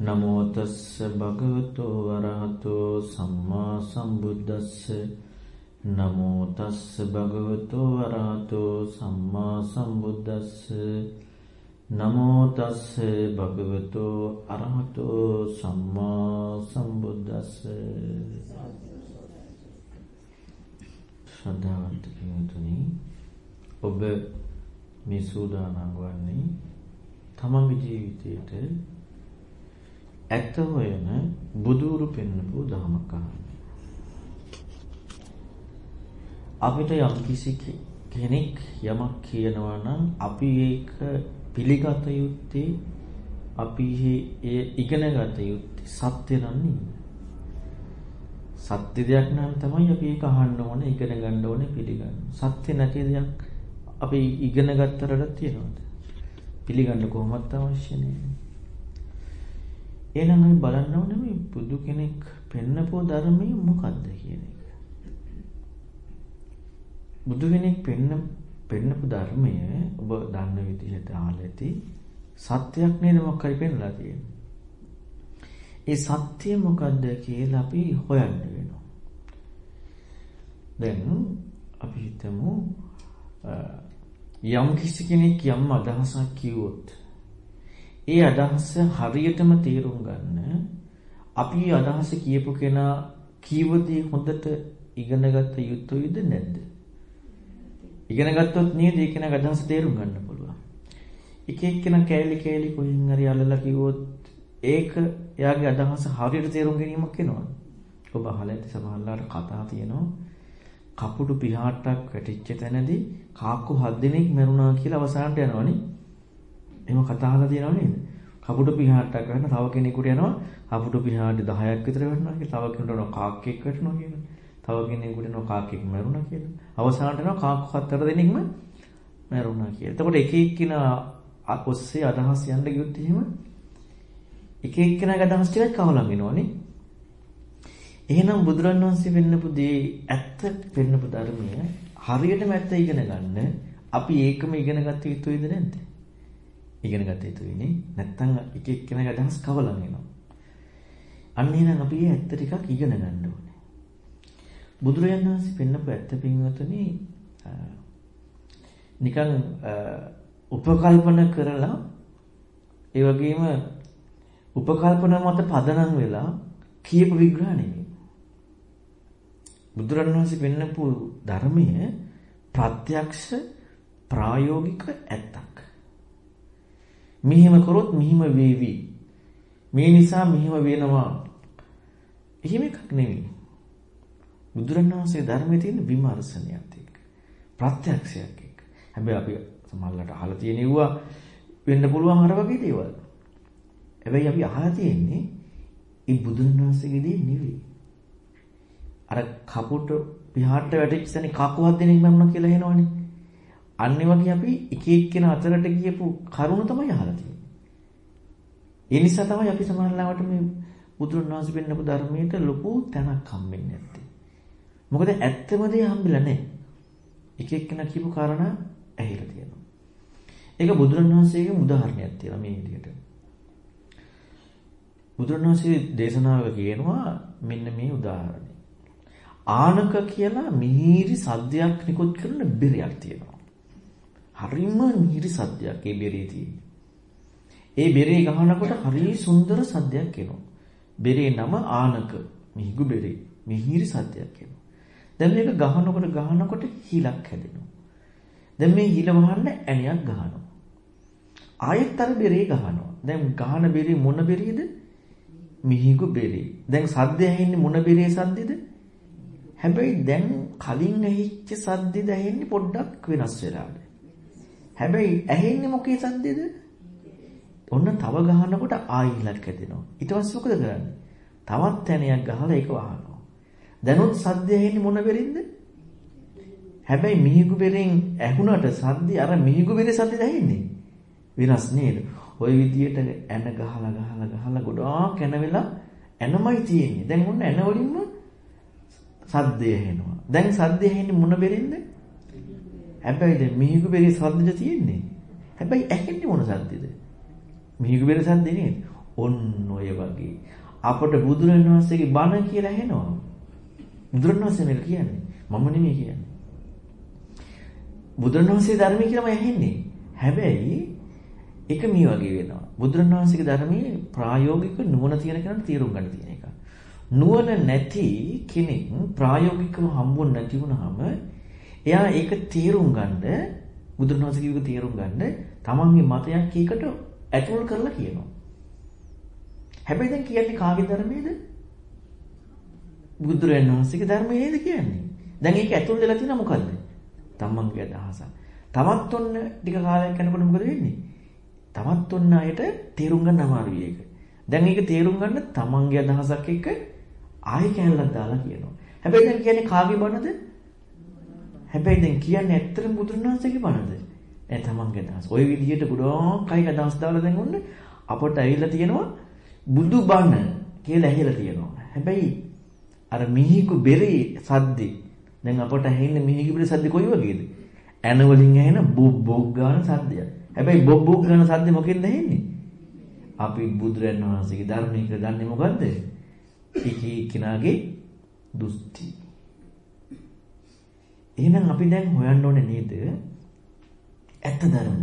නමෝ තස්ස භගවතු වරහතෝ සම්මා සම්බුද්දස්ස. නමෝ තස්ස භගවතු වරහතෝ සම්මා සම්බුද්දස්ස. නමෝ තස්ස භගවතු අරහතෝ සම්මා සම්බුද්දස්ස. ශ්‍රද්ධාවන්ත පින්තුනි ඔබ මේ සූදානම් වන්නේ තමන්ගේ ජීවිතයට ඇත්ත හොයන බුදුරු පෙන්වපු ධමක අපිට යම් කිසි කෙනෙක් යමක් කියනවා නම් අපි ඒක පිළිගත යුත්තේ අපි ඒ ඉගෙනගත යුත්තේ සත්‍ය නන්නේ සත්‍ය දෙයක් නම් තමයි අපි ඒක අහන්න ඕනේ ඉගෙන ගන්න ඕනේ පිළිගන්න. සත්‍ය නැති දෙයක් අපි ඉගෙන ගත්තට තියනවද? පිළිගන්න කොහොමද අවශ්‍ය නෑ. එහෙනම් අපි බලන්න ඕනේ මේ බුදු කෙනෙක් පෙන්නපෝ ධර්මයේ මොකද්ද කියන එක. බුදු කෙනෙක් පෙන්න පෙන්නපු ධර්මය ඔබ දන්න විදිහට අහලා ඇති සත්‍යයක් නේද මොකක් හරි පෙන්ලා තියෙන්නේ. ඒ සත්‍ය මොකද්ද කියලා අපි හොයන්න වෙනවා. දැන් අපි හිතමු යම් කිසි කෙනෙක් යම් අදහසක් කිව්වොත් ඒ අදහස හරියටම තේරුම් ගන්න අපි අදහස කියපු කෙනා කීවදී හොඳට ඉගෙනගත්ත යුතුයිද නැද්ද? ඉගෙන ගත්තොත් නේද ඒ කෙනාගේ අදහස තේරුම් ගන්න පුළුවන්. එක එක්කෙනා කෑලි කෑලි කොහෙන් හරි අල්ලලා කිව්වොත් ඒක එයාගේ අදහස හරියට තේරුම් ගැනීමක් වෙනවද? ඔබ අහලා ඇති සමහරවල්ලාට කතා තියෙනවා කපුටු පිහාට්ටක් වැටිච්ච තැනදී කාක්කු හත් දිනක් මැරුණා කියලා අවසානට යනවනේ. එහෙම කතා අහලා තියෙනව නේද? කපුටු පිහාට්ටක් ගන්න තව කෙනෙකුට යනවා කපුටු පිහාටි 10ක් විතර වෙනවා කියලා. තව කෙනෙකුට යනවා කාක්කෙක් වැටෙනවා කියලා. තව කෙනෙකුට යනවා කාක්කෙක් මැරුණා කියලා. අවසානට යනවා කාක්කු හතර දෙනෙක්ම මැරුණා කියලා. එතකොට එක එක්කිනා ඔස්සේ අදහස් යන්න ගියොත් එහෙම එක එක්කෙනාගේ අදහස් ටිකක් කවලම් වෙනවනේ. එහෙනම් බුදුරන් වහන්සේ වෙන්නපු දේ ඇත්ත වෙන්නපු ධර්මය හරියටම ඇත්ත ඉගෙන ගන්න අපි ඒකම ඉගෙන ගත යුතුයිද නැද්ද? ඉගෙන ගත යුතුයිනේ. නැත්තම් එක එක්කෙනාගේ අදහස් කවලම් වෙනවා. අන්න එහෙනම් අපි ඇත්ත ටිකක් ඉගෙන ගන්න ඕනේ. බුදුරජාණන් වහන්සේ පෙන්නපු ඇත්ත පින්වතුනි නිකන් උපකල්පන කරලා ඒ වගේම උපකල්පන මත පදනම් වෙලා කියපු විග්‍රහ නෙමෙයි. බුදුරණවහන්සේ පෙන්නපු ධර්මය ප්‍රත්‍යක්ෂ ප්‍රායෝගික ඇත්තක්. මෙහිම කරොත් මෙහිම වේවි. මේ නිසා මෙහිම වෙනවා. එහෙම එකක් නෙමෙයි. බුදුරණවහන්සේ ධර්මයේ තියෙන විමර්ශනයත් එක්ක ප්‍රත්‍යක්ෂයක් එක්ක. හැබැයි අපි සමහරවිට අහලා තියෙනවා වෙන්න පුළුවන් අර වගේ දේවල්. හැබැයි අපි අහලා තියෙන්නේ ඒ බුදුරණවහන්සේගේ දේ නෙවෙයි. අර කපුට පිහාට වැටිච්ච තැන කකුවක් දෙනෙක් මැරුණා කියලා එනවනේ. අන්නේ වගේ අපි එක එක්කෙන අතරට ගියපු කරුණ තමයි අහලා තියෙන්නේ. ඒ නිසා තමයි අපි සමහරවිට මේ බුදුරණවහන්සේ පෙන්නපු ධර්මයට ලොකු තැනක් හම්බෙන්නේ නැත්තේ. මොකද ඇත්තම දේ හම්බෙලා නැහැ. එක එක්කෙනා කියපු කාරණා ඇහිලා තියෙනවා. ඒක බුදුරණවහන්සේගේ උදාහරණයක් තියෙනවා මේ විදිහට. බුදුරණවහන්සේ දේශනාවක කියනවා මෙන්න මේ උදාහරණය. ආනක කියලා මිහිරි සද්දයක් නිකුත් කරන බෙරයක් තියෙනවා. හරිම මිහිරි සද්දයක් ඒ බෙරේ තියෙන්නේ. ඒ බෙරේ ගහනකොට හරි සුන්දර සද්දයක් එනවා. බෙරේ නම ආනක මිහිගු බෙරේ. මිහිරි සද්දයක් එනවා. දැන් මේක ගහනකොට ගහනකොට හිලක් හැදෙනවා. දැන් මේ හිල වහන්න ඇණයක් ගහනවා. ආයෙත් අර බෙරේ ගහනවා. දැන් ගහන බෙරේ මොන බෙරේද? මිහිගු බෙරේ. දැන් සද්ද ඇහෙන්නේ මොන බෙරේ සද්දෙද? හැබැයි දැන් කලින් ඇහිච්ච සද්දෙද ඇහෙන්නේ පොඩ්ඩක් වෙනස් වෙලාද. හැබැයි ඇහෙන්නේ මොකේ සද්දෙද? ඔන්න තව ගහනකොට ආයි හිලක් හැදෙනවා. ඊට පස්සේ මොකද කරන්නේ? තවත් තැනයක් ගහලා ඒක වහනවා. දැනුත් සද්ද ඇහෙන්නේ මොන බෙරින්ද? හැබැයි මිහිගු බෙරෙන් ඇහුණට සද්ද අර මිහිගු බෙරේ සද්දද ඇහෙන්නේ? වෙනස් නේද? ওই විදියට ඇන ගහලා ගහලා ගහලා ගොඩාක් ඇන වෙලා ඇනමයි තියෙන්නේ. දැන් ඔන්න ඇන වලින්ම සද්දය ඇහෙනවා. දැන් සද්දය ඇහෙන්නේ මොන බෙරෙන්ද? හැබැයි දැන් මිහිගු බෙරේ සද්දද තියෙන්නේ. හැබැයි ඇහෙන්නේ මොන සද්දද? මිහිගු බෙරේ සද්දේ නේද? ඔන්න ඔය වගේ අපට බුදුරණවහන්සේගේ බණ කියලා ඇහෙනවා. බුදුරණවහන්සේ මේක කියන්නේ. මම නෙමෙයි කියන්නේ. බුදුරණවහන්සේ ධර්මය කියලාම ඇහෙන්නේ. හැබැයි ඒක මේ වගේ වෙනවා. බුදුරණවහන්සේගේ ධර්මයේ ප්‍රායෝගික නුවණ තියෙන කෙනාට තේරුම් ගන්න තියෙන එක. නුවණ නැති කෙනෙක් ප්‍රායෝගිකව හම්බුනේ නැති වුනහම එයා ඒක තේරුම් ගන්න බුදුරණවහන්සේ කියුක තේරුම් ගන්න තමන්ගේ මතයක් කීකට ඇතුල් කරලා කියනවා. හැබැයි දැන් කියන්නේ කාගේ ධර්මයේද? බුදුරණවහන්සේගේ ධර්මයේ නේද කියන්නේ. දැන් ඒක ඇතුල් වෙලා තියෙන මොකද්ද? තමන්ගේ අදහස. තමත් ඔන්න ටික කාලයක් යනකොට මොකද වෙන්නේ? තමත් ඔන්න අයට තේරුම් ගන්න අමාරුයි ඒක. දැන් ඒක තේරුම් ගන්න තමන්ගේ අදහසක් එක්ක ආයෙ කැලලක් දාලා කියනවා. හැබැයි දැන් කියන්නේ කාගේ බණද? හැබැයි දැන් කියන්නේ ඇත්තටම බුදුරණවහන්සේගේ බණද? ඒ තමන්ගේ අදහස. ওই විදිහට ගොඩක් කයි අදහස් දාලා දැන් ඔන්න අපට ඇවිල්ලා තියෙනවා බුදු බණ කියලා ඇහිලා තියෙනවා. හැබැයි අර මිහිකු බෙරේ සද්දේ දැන් අපට ඇහෙන්නේ මිහිකු බෙරේ සද්දේ කොයි වගේද? ඇන වලින් ඇහෙන බොබ් බොග් ගාන සද්දයක්. හැබැයි බොබ් බොග් ගාන සද්දේ මොකෙන්ද ඇහෙන්නේ? අපි බුදුරන් වහන්සේගේ ධර්මයේ කියලා දන්නේ මොකද්ද? එකී කෙනාගේ දුස්ති. එහෙනම් අපි දැන් හොයන්න ඕනේ නේද? ඇත්ත ධර්ම.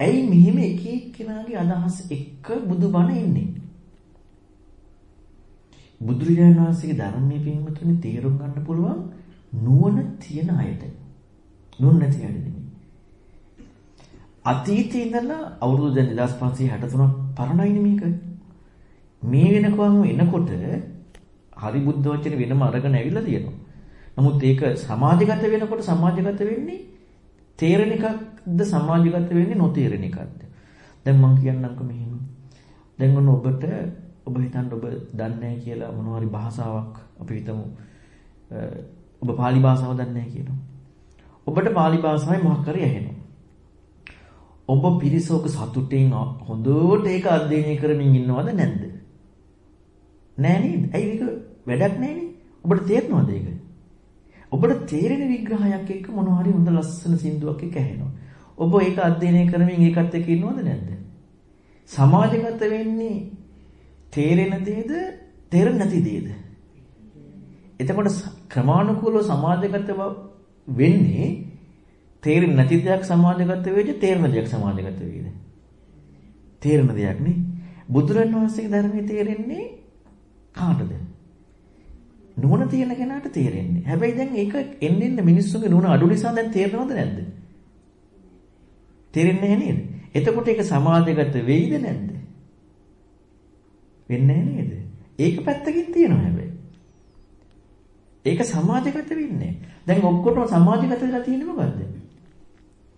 ඇයි මෙහිම එක එක්කෙනාගේ අදහස් එක්ක බුදුබණ එන්නේ? බුදුරජාණන් වහන්සේගේ ධර්මයේ පින්වතුනි තේරුම් ගන්න පුළුවන් නුවණ තියෙන අයට. නුවණ නැති අයට නෙමෙයි. අතීතේ ඉඳලා අවුරුදු දැන් 2563ක් පරණයිනේ මේක. මේ වෙනකම් එනකොට හරි බුද්ධ වචන වෙනම අරගෙන ඇවිල්ලා තියෙනවා. නමුත් ඒක සමාජගත වෙනකොට සමාජගත වෙන්නේ තේරෙන එකක්ද සමාජගත වෙන්නේ නොතේරෙන එකක්ද? දැන් මම කියන්නම්කෝ මෙහෙම. දැන් ඔන්න ඔබට ඔබ හිතන්න ඔබ දන්නේ කියලා මොනවා හරි භාෂාවක් අපි හිතමු ඔබ pāli භාෂාව දන්නේ කියලා. ඔබට pāli භාෂාවේ මොකක් හරි ඇහෙනවා. ඔබ පිරිසෝක සතුටින් හොඳට ඒක අධ්‍යයනය කරමින් ඉන්නවද නැද්ද? නෑ නේද? ඇයි ඒක වැඩක් නෑනේ. ඔබට තේරෙනවද ඒක? ඔබට තේරෙන විග්‍රහයක් එක්ක මොනවා හරි හොඳ ලස්සන සින්දුවක් එක්ක ඇහෙනවා. ඔබ ඒක අධ්‍යයනය කරමින් ඒකත් එක්ක ඉන්නවද නැද්ද? සමාජගත වෙන්නේ තේරෙන දේද තේරෙන්නේ නැති දේද? එතකොට ක්‍රමානුකූලව සමාජගත වෙන්නේ තේරෙන්නේ නැති දෙයක් සමාජගත වෙයිද තේරෙන දෙයක් සමාජගත වෙයිද? තේරෙන දෙයක් නේ. බුදුරන් වහන්සේගේ ධර්මයේ තේරෙන්නේ කාටද? නුවණ තියෙන කෙනාට තේරෙන්නේ. හැබැයි දැන් ඒක එන්නෙන්න මිනිස්සුගේ නුවණ අඩු නිසා දැන් තේරෙනවද නැද්ද? තේරෙන්නේ නැහැ නේද? එතකොට ඒක සමාජගත වෙයිද නැද්ද? වෙන්නේ නේද? ඒක පැත්තකින් තියෙනවා හැබැයි. ඒක සමාජගත වෙන්නේ. දැන් ඔක්කොටම සමාජගත වෙලා තියෙන්නේ මොකද්ද?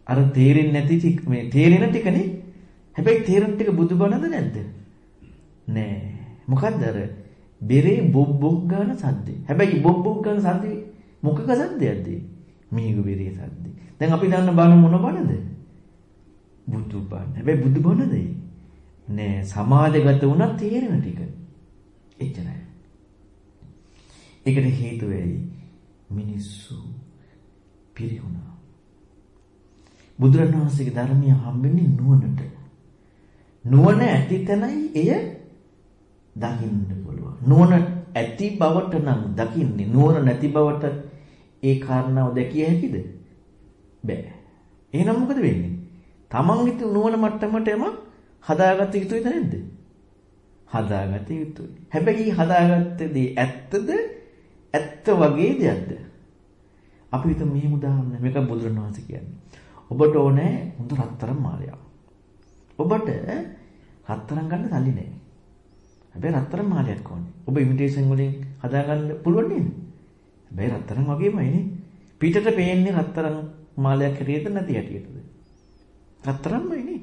අර තේරෙන්නේ නැති ටික මේ තේරෙන ටිකනේ. හැබැයි තේරෙන ටික බුදුබණද නැද්ද? නෑ. මොකද්ද අර බෙරේ බොබ් බොබ් ගන්න සද්දේ. හැබැයි බොබ් බොබ් ගන්න සද්දේ මොකක සද්දයක්ද? මේක බෙරේ සද්දේ. දැන් අපි දන්න බණ මොන බණද? බුදු බණ. හැබැයි බුදු බණද? නෑ සමාජගත වුණා තේරෙන ටික. එච්චරයි. ඒකට හේතුව ඇයි? මිනිස්සු පිරිහුණා. බුදුරණවහන්සේගේ ධර්මය හම්බෙන්නේ නුවණට. නුවණ ඇති තැනයි එය දකින්න පුළුවන්. නුවණ ඇති බවට නම් දකින්නේ නුවණ නැති බවට ඒ කාරණාව දැකිය හැකිද? බෑ. එහෙනම් මොකද වෙන්නේ? තමන්ගේ නුවණ මට්ටමට එම හදාගත්ත යුතුයිද නැද්ද? හදාගත යුතුයි. හැබැයි හදාගත්ත දේ ඇත්තද? ඇත්ත වගේ දෙයක්ද? අපි හිතමු මෙහෙම උදාහරණ මේක බුදුරණවහන්සේ කියන්නේ. ඔබට ඕනේ හොඳ රත්තරන් මාලයක්. ඔබට රත්තරන් ගන්න සල්ලි නැහැ. හැබැයි රත්තරන් මාලයක් ඕනේ. ඔබ ඉමිටේෂන් වලින් හදාගන්න පුළුවන් නේද? හැබැයි රත්තරන් වගේමයි නේ. පිටට පේන්නේ රත්තරන් මාලයක් හැටියට නැති හැටියටද? රත්තරන්මයි නේ.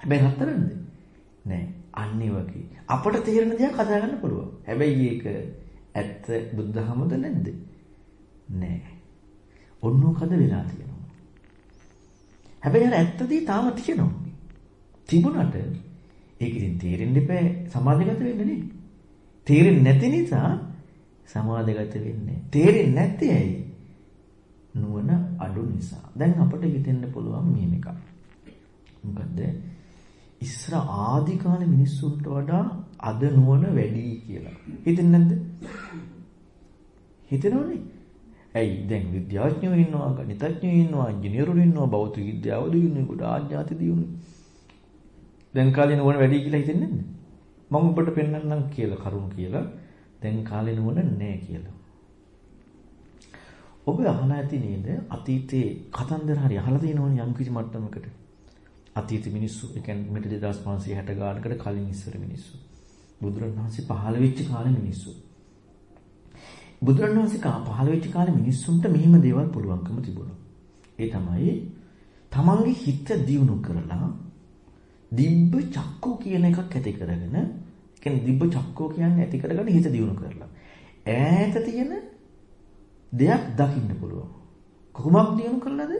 හැබැයි රත්තරන්ද? නෑ. අන්න වගේ. අපට තේරෙන දේක් හදාගන්න පුළුවන්. හැබැයි ඒක ඇත්ත බුද්ධහමද නැද්ද? නෑ. ඔන්නෝකද වෙලා තියෙනවා. හැබැයි අර ඇත්තදී තාම තියෙනවා. තිබුණාට ඒක ඉතින් තේරෙන්න එපා සමාධිගත වෙන්න නේ. තේරෙන්නේ නැති නිසා සමාධිගත වෙන්නේ. තේරෙන්නේ නැත්තේ ඇයි? නුවණ අඩු නිසා. දැන් අපිට හිතෙන්න පුළුවන් මේ එකක්. මොකද්ද? ඉස්සර ආදි කාලේ මිනිස්සුන්ට වඩා අද නුවණ වැඩි කියලා. හිතෙන්නේ නැද්ද? හිතෙනවනේ. ඇයි දැන් විද්‍යාඥයෝ ඉන්නවා, ගණිතඥයෝ ඉන්නවා, ඉංජිනේරුවෝ ඉන්නවා, භෞතික විද්‍යාව දියුණුවකට ආඥාති දියුණුව. දැන් කාලේ නුවණ වැඩි කියලා හිතෙන්නේ නැද්ද? මම ඔබට පෙන්වන්නම් කියලා කරුණ කියලා. දැන් කාලේ නුවණ නැහැ කියලා. ඔබ අහලා ඇති නේද අතීතේ කතන්දර හරි අහලා තියෙනවනේ යම් කිසි මට්ටමකට. අතීත මිනිස්සු ඒ කියන්නේ මෙට 2560 ගානකට කලින් ඉස්සර මිනිස්සු. බුදුරණවහන්සේ පහළ වෙච්ච කාලේ මිනිස්සු. බුදුරණවහන්සේ පහළ වෙච්ච කාලේ මිනිස්සුන්ට මෙහිම දේවල් පුළුවන්කම තිබුණා. ඒ තමයි තමන්ගේ හිත දියුණු කරලා දිබ්බ චක්කෝ කියන එකක් ඇති කරගෙන කියන්නේ දිබ්බ චක්කෝ කියන්නේ ඇති කරගෙන හිත දියුණු කරලා ඈත තියෙන දෙයක් දකින්න පුළුවන්. කොහොමද දියුණු කරලාද?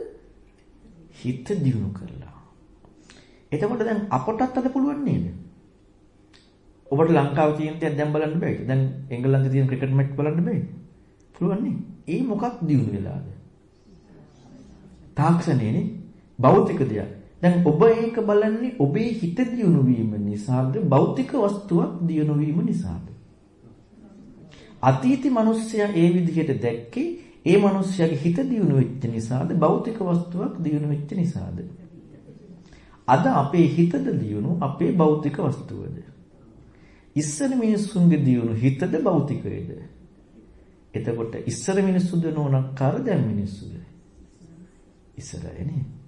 හිත දියුණු කරලා. එතකොට දැන් අපටත් අද පුළුවන් නේද? ඔබට ලංකාවේ තියෙන දේ දැන් බලන්න බෑද? දැන් එංගලන්තේ තියෙන ක්‍රිකට් මැච් බලන්න බෑද? පුළුවන් නේ. ඒ මොකක් දියුණු වෙලාද? තාක්ෂණයනේ භෞතික දෙයක්. දැන් ඔබ ඒක බලන්නේ ඔබේ හිත දියුණු වීම නිසාද භෞතික වස්තුවක් දියුණු වීම නිසාද? අතීති මිනිස්සයා ඒ විදිහට දැක්කේ ඒ මිනිස්සයාගේ හිත දියුණු වෙච්ච නිසාද භෞතික වස්තුවක් දියුණු වෙච්ච නිසාද? අද අපේ හිතද දියුණු අපේ භෞතික වස්තුවද? ඉස්සර මිනිස්සුන්ගේ දියුණු හිතද භෞතිකයේද? එතකොට ඉස්සර මිනිස්සුද නෝනක්කාර දැන් මිනිස්සුද? ඉස්සරයනේ.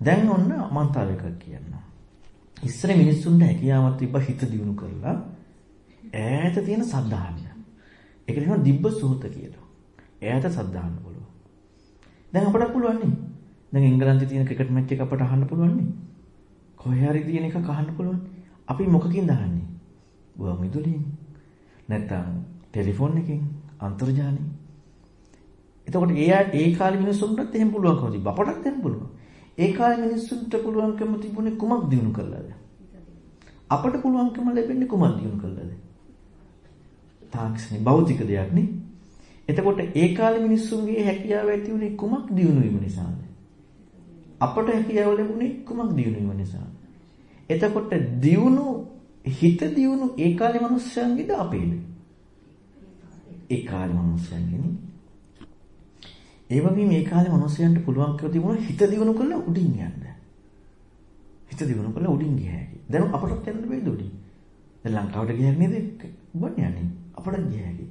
දැන් ඔන්න මන්තාව එකක් කියන්න. ඉස්සර මිනිස්සුන්ට හැකියාවක් තිබ්බ හිත දියුණු කරලා ඈත තියෙන සද්ධාහය. ඒක කියනවා දිබ්බ සූත කියලා. ඈත සද්ධාහන්න පුළුවන්. දැන් අපට පුළුවන් නේ. දැන් එංගලන්තේ තියෙන ක්‍රිකට් මැච් එක අපට අහන්න පුළුවන් නේ. කොහේ හරි තියෙන එකක් අහන්න පුළුවන්. අපි මොකකින්ද අහන්නේ? ගුවන් විදුලියෙන්. නැත්නම් ටෙලිෆෝන් එකකින්, අන්තර්ජාලයෙන්. එතකොට ඒ ඒ කාලේ මිනිස්සුන්ටත් එහෙම පුළුවන්කම තිබ්බා. අපටත් එහෙම පුළුවන්. ඒ කාලේ මිනිස්සුන්ට පුළුවන්කම තිබුණේ කුමක් දිනු කළාද? අපට පුළුවන්කම ලැබෙන්නේ කුමක් දිනු කළාද? තාක්ෂණي භෞතික දෙයක් නේ. එතකොට ඒ කාලේ මිනිස්සුන්ගේ හැකියාව ඇති වුණේ කුමක් දිනු වීම නිසාද? අපට හැකියාව ලැබුණේ කුමක් දිනු වීම නිසාද? එතකොට දියුණු හිත දියුණු ඒ කාලේ මිනිස්සුන්ගේද අපේද? ඒ කාලේ මිනිස්සුන්ගේනේ. ඒ වගේම මේ කාලේ මිනිස්සුන්ට පුළුවන්කම තිබුණා හිත දියුණු කරලා උඩින් යන්න. හිත දියුණු කරලා උඩින් ගියා හැකි. දැන් අපටත් යන්න බෑද උඩින්? දැන් ලංකාවට ගියක් නේද? උඹන්නේ යන්නේ. අපටත් ගියා හැකි.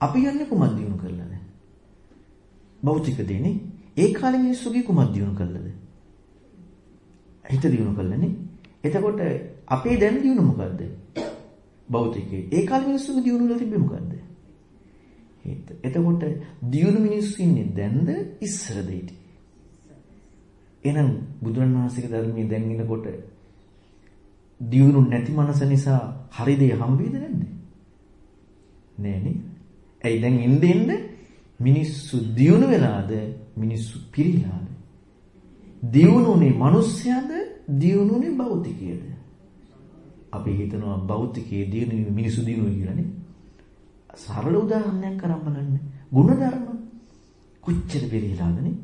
අපි යන්නේ කුමක් දියුණු කරලාද? භෞතික දෙන්නේ. ඒ කාලේ මිනිස්සුගේ කුමක් දියුණු කළාද? හිත දියුණු කළානේ. එතකොට අපේ දැන් දියුණු මොකද්ද? භෞතිකේ. ඒ කාලේ මිනිස්සුගේ දියුණු වල තිබ්බේ මොකද්ද? හිත. එතකොට දියුණු මිනිස්සු ඉන්නේ දැන්ද ඉස්සරද හිටියේ? එහෙනම් බුදුන් වහන්සේගේ ධර්මයේ දැන් ඉනකොට දියුණු නැති මනස නිසා හරි දේ හම්බෙයිද නැද්ද? නෑනේ. ඇයි දැන් ඉන්නේ ඉන්නේ මිනිස්සු දියුණු වෙලාද මිනිස්සු පිරිලාද? දියුණුනේ මිනිස්යාද දියුණුනේ භෞතිකයේද? අපි හිතනවා භෞතිකයේ දියුණු මිනිස්සු දියුණු කියලානේ. සරල උදාහරණයක් කරන් බලන්න. ಗುಣධර්ම කොච්චර පිළිලාදනේ?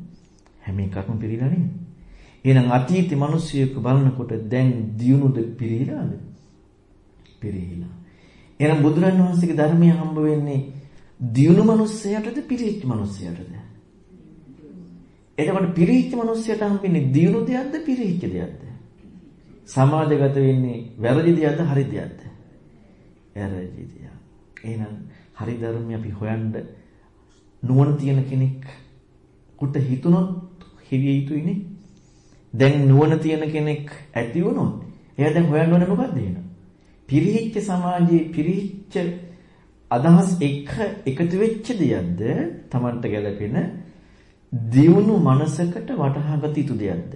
හැම එකක්ම පිළිලා නේද? එහෙනම් අතීතේ මිනිස්සුයෙක් බලනකොට දැන් දියුණුද පිළිලාද? පිළිලා. එහෙනම් බුදුරන් වහන්සේගේ ධර්මය හම්බ වෙන්නේ දියුණු මිනිස්සයටද පිළිච්ච මිනිස්සයටද? එතකොට පිළිච්ච මිනිස්සයට හම්බෙන්නේ දියුණු දෙයක්ද පිළිච්ච දෙයක්ද? සමාජගත වෙන්නේ වැරදි දෙයක්ද හරි දෙයක්ද? වැරදි දෙයක්. එහෙනම් හරි ධර්මය අපි හොයන්න නුවණ තියෙන කෙනෙක් කුට හිතුනොත් හිවිය යුතුයිනේ. දැන් නුවණ තියෙන කෙනෙක් ඇති වුණොත් එයා දැන් හොයන්න ඕනේ මොකද්ද එහෙනම්? පිරිහිච්ච සමාජයේ පිරිහිච්ච අදහස් එක එකතු වෙච්ච දෙයක්ද Tamanට ගැලපෙන දියුණු මනසකට වටහාගත යුතු දෙයක්ද?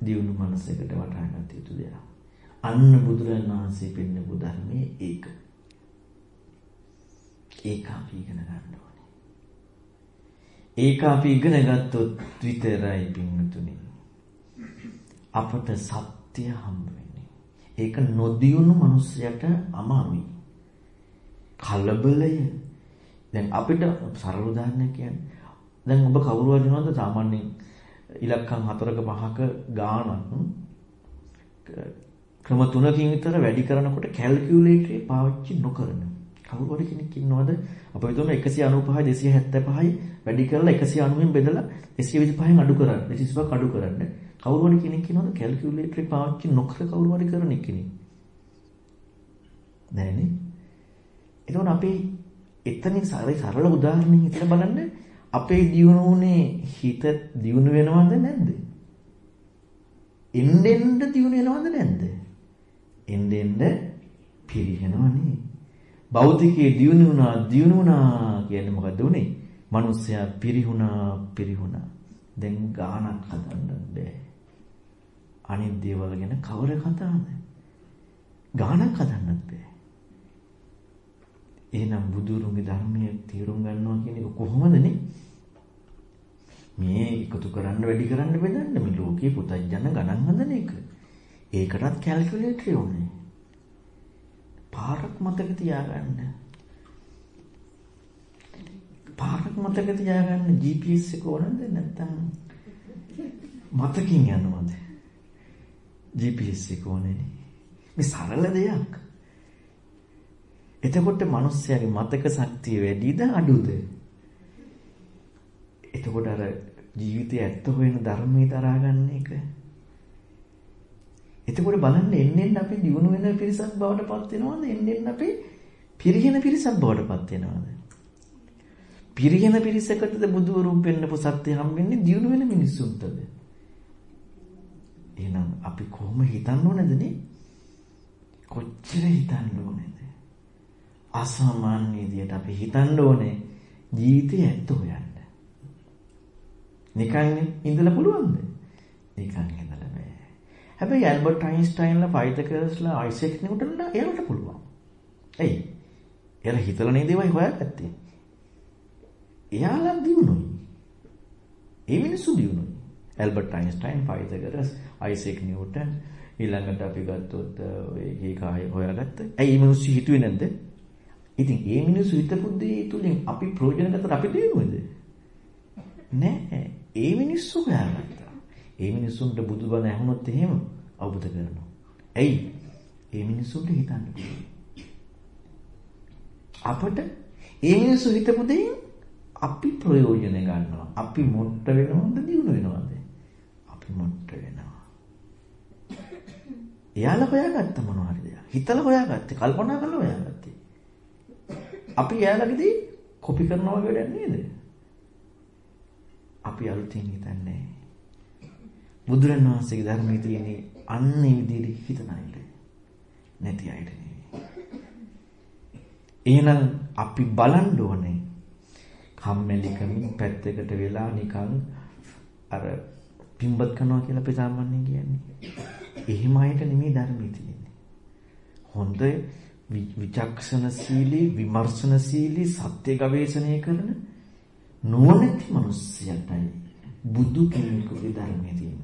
දියුණු මනසකට වටහාගත යුතු දෙයක්. අන්න බුදුරජාණන් වහන්සේ පෙන්නපු ධර්මයේ ඒක. ඒක අපි ඉගෙන ගන්න ඕනේ. ඒක අපි ඉගෙන ගත්තොත් විතරයි පින්තුනි. අපට සත්‍ය හම්බ වෙන්නේ. ඒක නොදියුණු මිනිසයට අමාරුයි. කලබලය. දැන් අපිට සරල උදාහරණයක් කියන්නේ. දැන් ඔබ කවුරු හරි නේද සාමාන්‍යයෙන් ඉලක්කම් 4ක 5ක ගාණක් ක්‍රම තුනකින් විතර වැඩි කරනකොට කැල්කියුලේටරේ පාවිච්චි නොකරන. කවුරු හරි කෙනෙක් ඉන්නවද? අපි හිතමු 195යි 275යි වැඩි කරලා 190න් බෙදලා 125න් අඩු කරන්න. 125ක් අඩු කරන්න. කවුරු හරි කෙනෙක් ඉන්නවද කැල්කියුලේටරේ පාවිච්චි නොකර කවුරු හරි කරන කෙනෙක්? නෑනේ. එතකොට අපි එතනින් සරල උදාහරණයක් හිතලා බලන්න අපේ දියුණුනේ හිත දියුණු වෙනවද නැද්ද? එන්න එන්න දියුණු වෙනවද නැද්ද? එන්න එන්න පිරිහෙනවනේ. භෞතිකයේ දියුණු වුණා දියුණු වුණා කියන්නේ මොකද උනේ? මිනිස්සයා පිරිහුණා පිරිහුණා. දැන් ගානක් හදන්න බෑ. අනිත් දේවල් ගැන කවර කතාවද? ගානක් හදන්නත් බෑ. එහෙනම් බුදුරුන්ගේ ධර්මයේ තීරුම් ගන්නවා කියන එක කොහොමදනේ? මේ එකතු කරන්න වැඩි කරන්න බෙදන්න මේ ලෝකේ පුතඥන ගණන් හදන එක. ඒකටත් කැල්කියුලේටර් ඕනේ. පාරක් මතක තියාගන්න. පාරක් මතක තියාගන්න GPS එක ඕනද නැත්නම් මතකින් යනවද? GPS එක ඕනේ. මේ සරල දෙයක්. එතකොට මිනිස්යාගේ මතක ශක්තිය වැඩිද අඩුද? එතකොට අර ජීවිතයේ ඇත්ත හොයන ධර්මයේ තරහා ගන්න එක. එතකොට බලන්න එන්න එන්න අපි දියුණු වෙන පිරිසක් බවට පත් වෙනවද? එන්න එන්න අපි පිරිහෙන පිරිසක් බවට පත් වෙනවද? පිරිහෙන පිරිසකටද බුදුවරුන් පෙන්නපු සත්‍ය හම්බෙන්නේ දියුණු වෙන මිනිස්සුන්ටද? එහෙනම් අපි කොහොම හිතන්න ඕනද නේ? කොච්චර හිතන්න ඕනේද? අසාමාන්‍ය විදියට අපි හිතන්න ඕනේ ජීවිතය ඇත්ත හොයන්න. නිකන් ඉඳලා පුළුවන්ද? නිකන් ඉඳලා බෑ. හැබැයි ඇල්බර්ට් අයින්ස්ටයින්ලා පයිතගරස්ලා අයිසෙක් නිව්ටන්ලා එයාලට පුළුවන්. එයි. එයාලා හිතලා නේද ඒවයි හොයාගත්තේ. එයාලා දිනුනොයි. ඒ මිනිස්සු දිනුනොයි. Albert Einstein Pythagoras Isaac Newton ඊළඟට අපි ගත්තොත් ඔය එක හොයාගත්ත. ඇයි මේ මිනිස්සු හිතුවේ නැද්ද? ඉතින් ඒ මිනිස්සු හිතපු දේ තුලින් අපි ප්‍රයෝජන ගත්තට අපි දිනුනොයිද? නෑ. ඒ මිනිස්සු හොයාගත්තා. ඒ මිනිස්සුන්ට බුදුබණ ඇහුනොත් එහෙම අවබෝධ කරනවා. ඇයි? ඒ මිනිස්සුන්ට හිතන්න අපට ඒ මිනිස්සු හිතපු දෙයින් අපි ප්‍රයෝජන ගන්නවා. අපි මොට්ට වෙනවද දිනු වෙනවද? අපි මොට්ට වෙනවා. එයාලා හොයාගත්ත මොනවා හරි දෙයක්. හිතලා හොයාගත්තේ, කල්පනා කරලා හොයාගත්තේ. අපි එයාලගේදී කොපි කරනවා වගේ වැඩක් නේද? අපි අලුතින් හිතන්නේ බුදුරණවහන්සේගේ ධර්මයේ තියෙන අන්න ඒ විදිහට හිතන අයට නැති අයට නෙවෙයි. එහෙනම් අපි බලන්න ඕනේ කම්මැලිකමින් පැත්තකට වෙලා නිකන් අර පිම්බත් කරනවා කියලා අපි සාමාන්‍යයෙන් කියන්නේ. එහෙම අයට නෙමෙයි ධර්මයේ තියෙන්නේ. හොඳ විචක්ෂණශීලී විමර්ශනශීලී සත්‍ය ගවේෂණය කරන නුවණැති මිනිස්සයන්ටයි බුදු කෙනෙකුගේ ධර්මයේ තියෙන්නේ.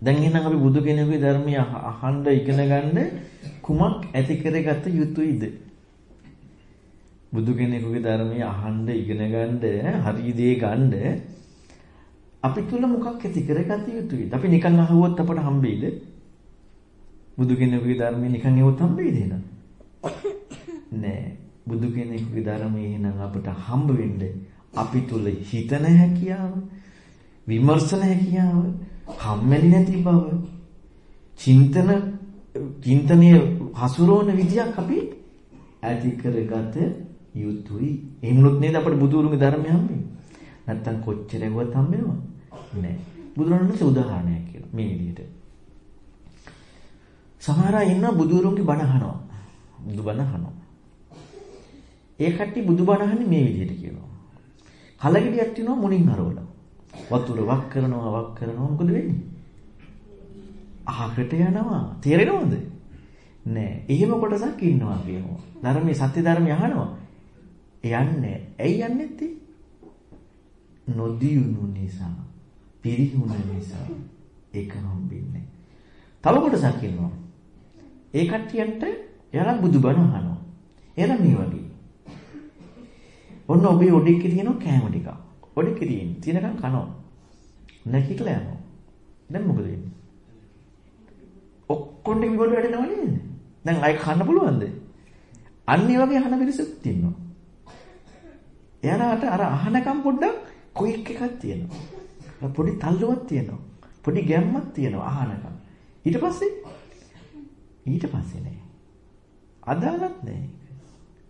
දැන් එහෙනම් අපි බුදු කෙනෙකුගේ ධර්මය අහන්න ඉගෙන ගන්න කුමක් ඇති කරගත යුතුයිද? බුදු කෙනෙකුගේ ධර්මය අහන්න ඉගෙන ගන්න හරි දේ ගන්න අපි තුල මොකක් ඇති කරගත යුතුයිද? අපි නිකන් අහුවොත් අපට හම්බෙයිද? බුදු කෙනෙකුගේ ධර්මය නිකන් එවොත් හම්බෙයිද එහෙනම්? නෑ. බුදු කෙනෙකුගේ ධර්මයේ එහෙනම් අපට හම්බ වෙන්නේ අපි තුල හිතන හැකියාව, විමර්ශන හැකියාව, කම්මැලි නැති බව, චින්තන චින්තනීය හසුරවන විදියක් අපි ඇති කරගත යුතුයි. එහෙමනොත් නේද අපට බුදුරුගේ ධර්මය හම්බෙන්නේ. නැත්තම් කොච්චර ඇහුවත් හම්බෙනවද? නෑ. බුදුරණන්සේ උදාහරණයක් කියලා මේ විදිහට. සමහර අය ඉන්නවා බුදුරුන්ගේ බණ අහනවා. බුදුබණ අහනවා. ඒ කට්ටිය බුදුබණ අහන්නේ මේ විදිහට කියනවා. කලගෙඩියක් තියනවා මුණින් හරවලා. වතුර වක් කරනවා වක් කරනවා මොකද වෙන්නේ? අහකට යනවා. තේරෙනවද? නෑ. එහෙම කොටසක් ඉන්නවා කියනවා. ධර්මයේ සත්‍ය ධර්මය අහනවා. යන්නේ. ඇයි යන්නේ නැත්තේ? නොදියුණු නිසා, පිරිහුණ නිසා ඒක හම්බෙන්නේ. තව කොටසක් ඉන්නවා. ඒ කට්ටියන්ට එයාලා බුදුබණ අහනවා. එයාලා මේ වගේ. ඔන්න ඔබේ ඔඩෙක්කේ තියෙන කෑම ටික. ඔඩෙක්කේ තියෙන තියෙනකන් කනවා. නැගිටලා යනවා. දැන් මොකද වෙන්නේ? කොණ්ඩේ විගොඩ වැඩෙනව නේද? දැන් අය කන්න පුළුවන්ද? අන්න ඒ වගේ අහන පිරිසක් ඉන්නවා. එයාලට අර අහනකම් පොඩ්ඩක් ක්වික් එකක් තියෙනවා. පොඩි තල්ලුවක් තියෙනවා. පොඩි ගැම්මක් තියෙනවා අහනකම්. ඊට පස්සේ ඊට පස්සේ නෑ. අදාළත් නෑ.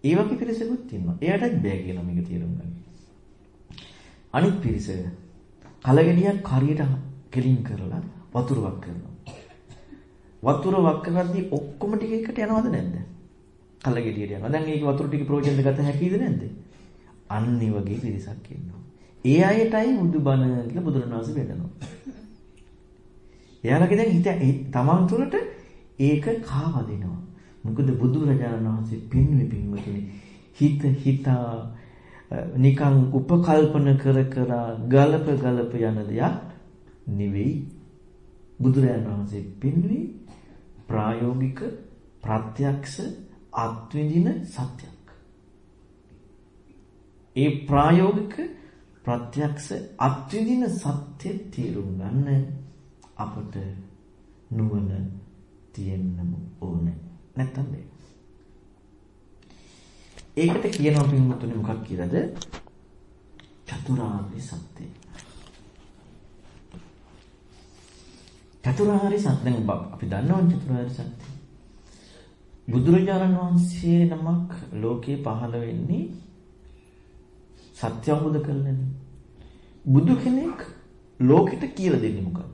ඒ වගේ පිරිසකුත් ඉන්නවා. එයාටත් බෑ කියලා මේක තේරුම් ගන්න. අනිත් පිරිස කලගෙඩියක් හරියට කෙලින් කරලා වතුර වක් කරනවා. වතුර වක් කරද්දී ඔක්කොම ටික එකට යනවද නැද්ද? කලගෙඩියට යනවා. දැන් මේක වතුර ටික ප්‍රයෝජන ගත හැකිද නැද්ද? අන්න වගේ පිරිසක් ඉන්නවා. ඒ අයටයි බුදුබණ කියලා බුදුරණවහන්සේ වෙන්නනවා. එයාලගේ දැන් හිත තමන් තුළට ඒක කාවදිනවා. මොකද බුදුරජාණන් වහන්සේ පින්වෙ පින්වතුනි හිත හිතා නිකන් උපකල්පන කර කර ගලප ගලප යන දෙයක් නෙවෙයි බුදුරජාණන් වහන්සේ පින්වි ප්‍රායෝගික ප්‍රත්‍යක්ෂ අත්විඳින සත්‍යයක්. ඒ ප්‍රායෝගික ප්‍රත්‍යක්ෂ අත්විඳින සත්‍ය තේරුම් ගන්න අපට නුවණ තියෙන්නම ඕනේ. නැත්තම් බෑ. ඒකට කියනවා පින්වතුනි මොකක් කියලාද? චතුරාර්ය සත්‍ය. චතුරාර්ය සත්‍ය දැන් අපි දන්නවනේ චතුරාර්ය සත්‍ය. බුදුරජාණන් වහන්සේ නමක් ලෝකේ පහළ වෙන්නේ සත්‍ය අවබෝධ කරගන්න. බුදු කෙනෙක් ලෝකෙට කියලා දෙන්නේ මොකක්ද?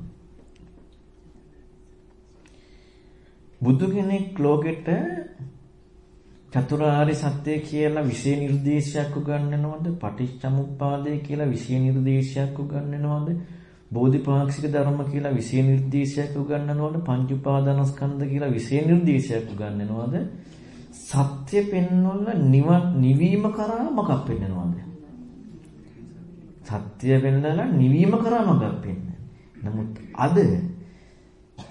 බුදු කෙනෙක් ලෝකෙට චතුරාර්ය සත්‍ය කියලා විශේෂ නිර්දේශයක් උගන්වනවද? පටිච්චසමුප්පාදය කියලා විශේෂ නිර්දේශයක් උගන්වනවද? බෝධිපාක්ෂික ධර්ම කියලා විශේෂ නිර්දේශයක් උගන්වනවද? පංච උපාදානස්කන්ධ කියලා විශේෂ නිර්දේශයක් උගන්වනවද? සත්‍ය පෙන්වන්න නිවන් නිවීම කරා මොකක් පෙන්වනවද? සත්‍ය පෙන්වලා නිවීම කරා මොකක් පෙන්වන්නේ? නමුත් අද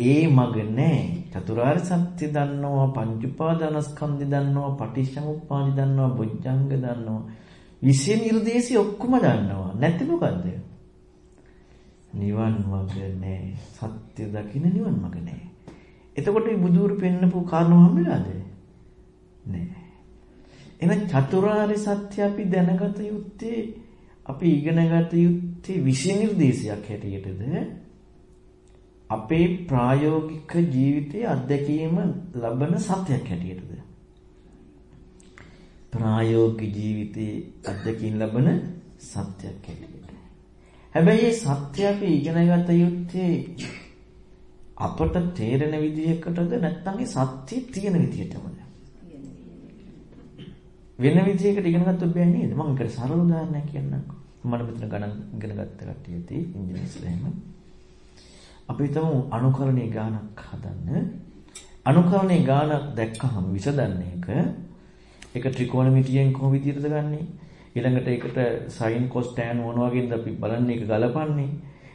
ඒ මග නැහැ. චතුරාර්ය සත්‍ය දන්නවා, පංච උපාදානස්කන්ධය දන්නවා, පටිච්චසමුප්පාදය දන්නවා, බොජ්ජංග දන්නවා. විශේෂ නිර්දේශي ඔක්කොම දන්නවා. නැති මොකද්ද? නිවන් මඟ නැහැ. සත්‍ය දකින්න නිවන් මඟ නැහැ. එතකොට මේ බුදුරු පෙන්නපු කාරණා හම්බෙලාද? නැහැ. එහෙනම් චතුරාර්ය සත්‍ය අපි දැනගත යුත්තේ අපි ඉගෙනගත යුත්තේ විශේෂ නිර්දේශයක් හැටියටද අපේ ප්‍රායෝගික ජීවිතයේ අත්දැකීම ලබන සත්‍යයක් හැටියටද? ප්‍රායෝගික ජීවිතයේ අත්දැකීම් ලබන සත්‍යයක් හැටියට හැබැයි මේ සත්‍ය අපි ඉගෙනගත යුත්තේ අපට තේරෙන විදිහකටද නැත්නම් ඒ සත්‍ය තියෙන විදිහටමද? වෙන විදිහකට ඉගෙන ගත්තොත් බෑ නේද? මම ඒකට සරල උදාහරණයක් කියන්නම්කෝ මම මෙතන ගණන් ඉගෙන ගත්ත කට්ටිය ඇති ඉංජිනේර්ස්ලා එහෙම අපි හිතමු අනුකරණයේ ගානක් හදන්න. අනුකරණයේ ගාන දැක්කහම විසඳන්න එක ඒක ත්‍රිකෝණමිතියෙන් කොහොම විදිහටද ගන්නෙ? ඊළඟට ඒකට sin cos tan මොන වගේද අපි බලන්නේ ඒක ගලපන්නේ.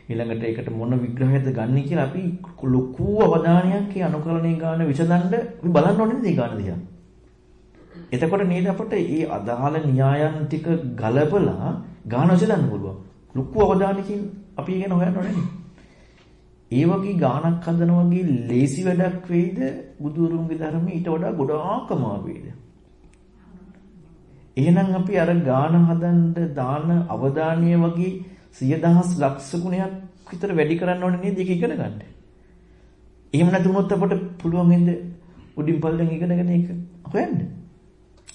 ඊළඟට ඒකට මොන විග්‍රහයක්ද ගන්න කියලා අපි ලොකු අවධානයක් ඒ අනුකරණයේ ගාන විසඳන්න අපි බලන්න ඕනේ නේද ගාන දිහා. එතකොට නේද අපට මේ අදාළ න්‍යායන් ටික ගලපලා ගාන විසඳන්න පුළුවන්. ලොකු අවධානයකින් අපි ඉගෙන හොයන්න ඕනේ නේද? ඒ වගේ ගානක් හදන වගේ ලේසි වැඩක් වෙයිද බුදුරුන්ගේ ධර්මයේ ඊට වඩා ගොඩාක් අමාරුයිද? එහෙනම් අපි අර ගාන හදන්න දාන අවධානය වගේ සිය දහස් ලක්ෂ ගුණයක් විතර වැඩි කරන්න ඕනේ නේද ඒක ඉගෙන ගන්න. එහෙම නැතුනොත් අපට පුළුවන් නේද උඩින් පල්ලෙන් ඉගෙනගෙන ඒක හොයන්න.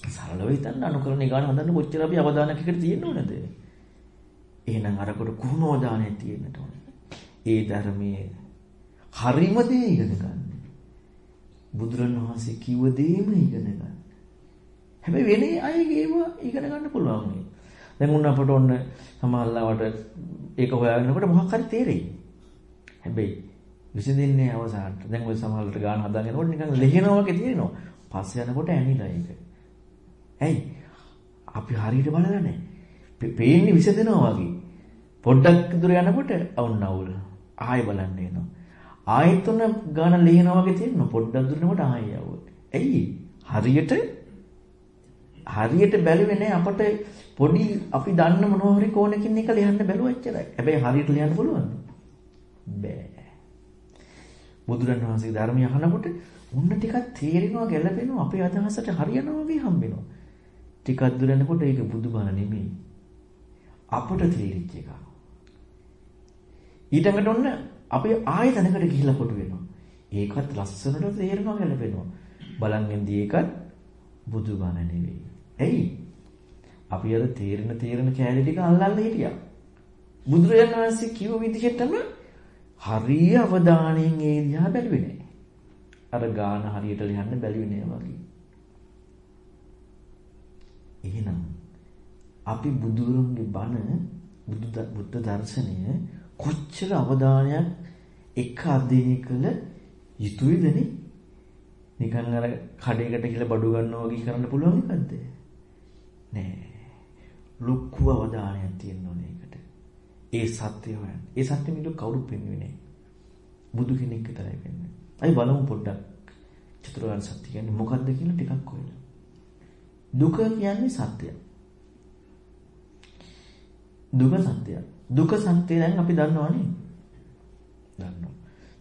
සරලව හිතන්න අනුකරණේ ගාන හදන්න කොච්චර අපි අවධානයක් එකට තියෙන්න ඕනද? එහෙනම් අරකට කොහොම අවධානයක් තියෙන්නට ඕනේ? ඒ ධර්මයේ හරිම දේ ඉගෙන ගන්න. බුදුරණවහන්සේ කිව්ව දේම ඉගෙන ගන්න. හැබැයි වෙන අයගේ ඒවා ඉගෙන ගන්න පුළුවන් නේ. දැන් උන් අපට ඔන්න සමහරවට ඒක හොයාගෙනකොට මොකක් හරි තේරෙයි. හැබැයි විසඳින්නේ අවසානට. දැන් ඔය සමහරවට ගාන හදාගෙනකොට නිකන් ලෙහෙනවා වගේ තියෙනවා. පස්සේ යනකොට ඇනිලා ඒක. ඇයි? අපි හරියට බලලා නැහැ. පේන්නේ විසඳෙනවා වගේ. පොඩ්ඩක් දුර යනකොට අවුන් අවුල්. ආයෙ බලන්න එනවා. ආයෙත් උන ගාන ලියනවා වගේ තියෙනවා. පොඩ්ඩක් දුරනකොට ආයෙ යවුවා. ඇයි? හරියට හරියට බැලුවේ නෑ අපට පොඩි අපි දන්න මොනවා හරි කෝණකින් එක ලියන්න බැලුවා එච්චරයි. හැබැයි හරියට ලියන්න පුළුවන්ද? බෑ. බුදුරණවහන්සේගේ ධර්මය අහනකොට උන්න ටිකක් තේරෙනවා ගැළපෙනවා අපේ අදහසට හරියනවා වගේ හම්බෙනවා. ටිකක් දුර යනකොට ඒක බුදුබණ නෙමෙයි. අපට තේරිච්ච එක. ඊටඟට ඔන්න අපි ආයතනකට ගිහිල්ලා කොටු වෙනවා. ඒකත් ලස්සනට තේරෙනවා ගැලපෙනවා. බලන්ගෙන්දී ඒකත් බුදුබණ නෙවෙයි. ඇයි? අපි අර තේරෙන තේරෙන කෑලි ටික අල්ලන්න හිටියා. බුදුරජාණන් වහන්සේ කිව්ව විදිහටම හරිය අවධානයෙන් ඒ දිහා බැලුවේ නෑ. අර ගාන හරියට ලියන්න බැලුවේ නෑ වගේ. එහෙනම් අපි බුදුරුන්ගේ බණ බුදු බුද්ධ දර්ශනය කොච්චර අවධානයක් එක අධ්‍යයනය කළ යුතුයිදනේ? නිකන් අර කඩේකට ගිහලා බඩු ගන්නවා වගේ කරන්න පුළුවන් එකක්ද? නෑ. ලොකු අවධානයක් තියෙන්න ඕනේ ඒකට. ඒ සත්‍ය හොයන්න. ඒ සත්‍ය මිලු කවුරුත් පෙන්වන්නේ නෑ. බුදු කෙනෙක් විතරයි පෙන්වන්නේ අයි බලමු පොඩ්ඩක් චතුරාර්ය සත්‍ය කියන්නේ මොකක්ද කියලා ටිකක් හොයලා. දුක කියන්නේ සත්‍යයක්. දුක සත්‍යයක්. දුක සත්‍ය දැන් අපි දන්නවනේ. දන්නවා.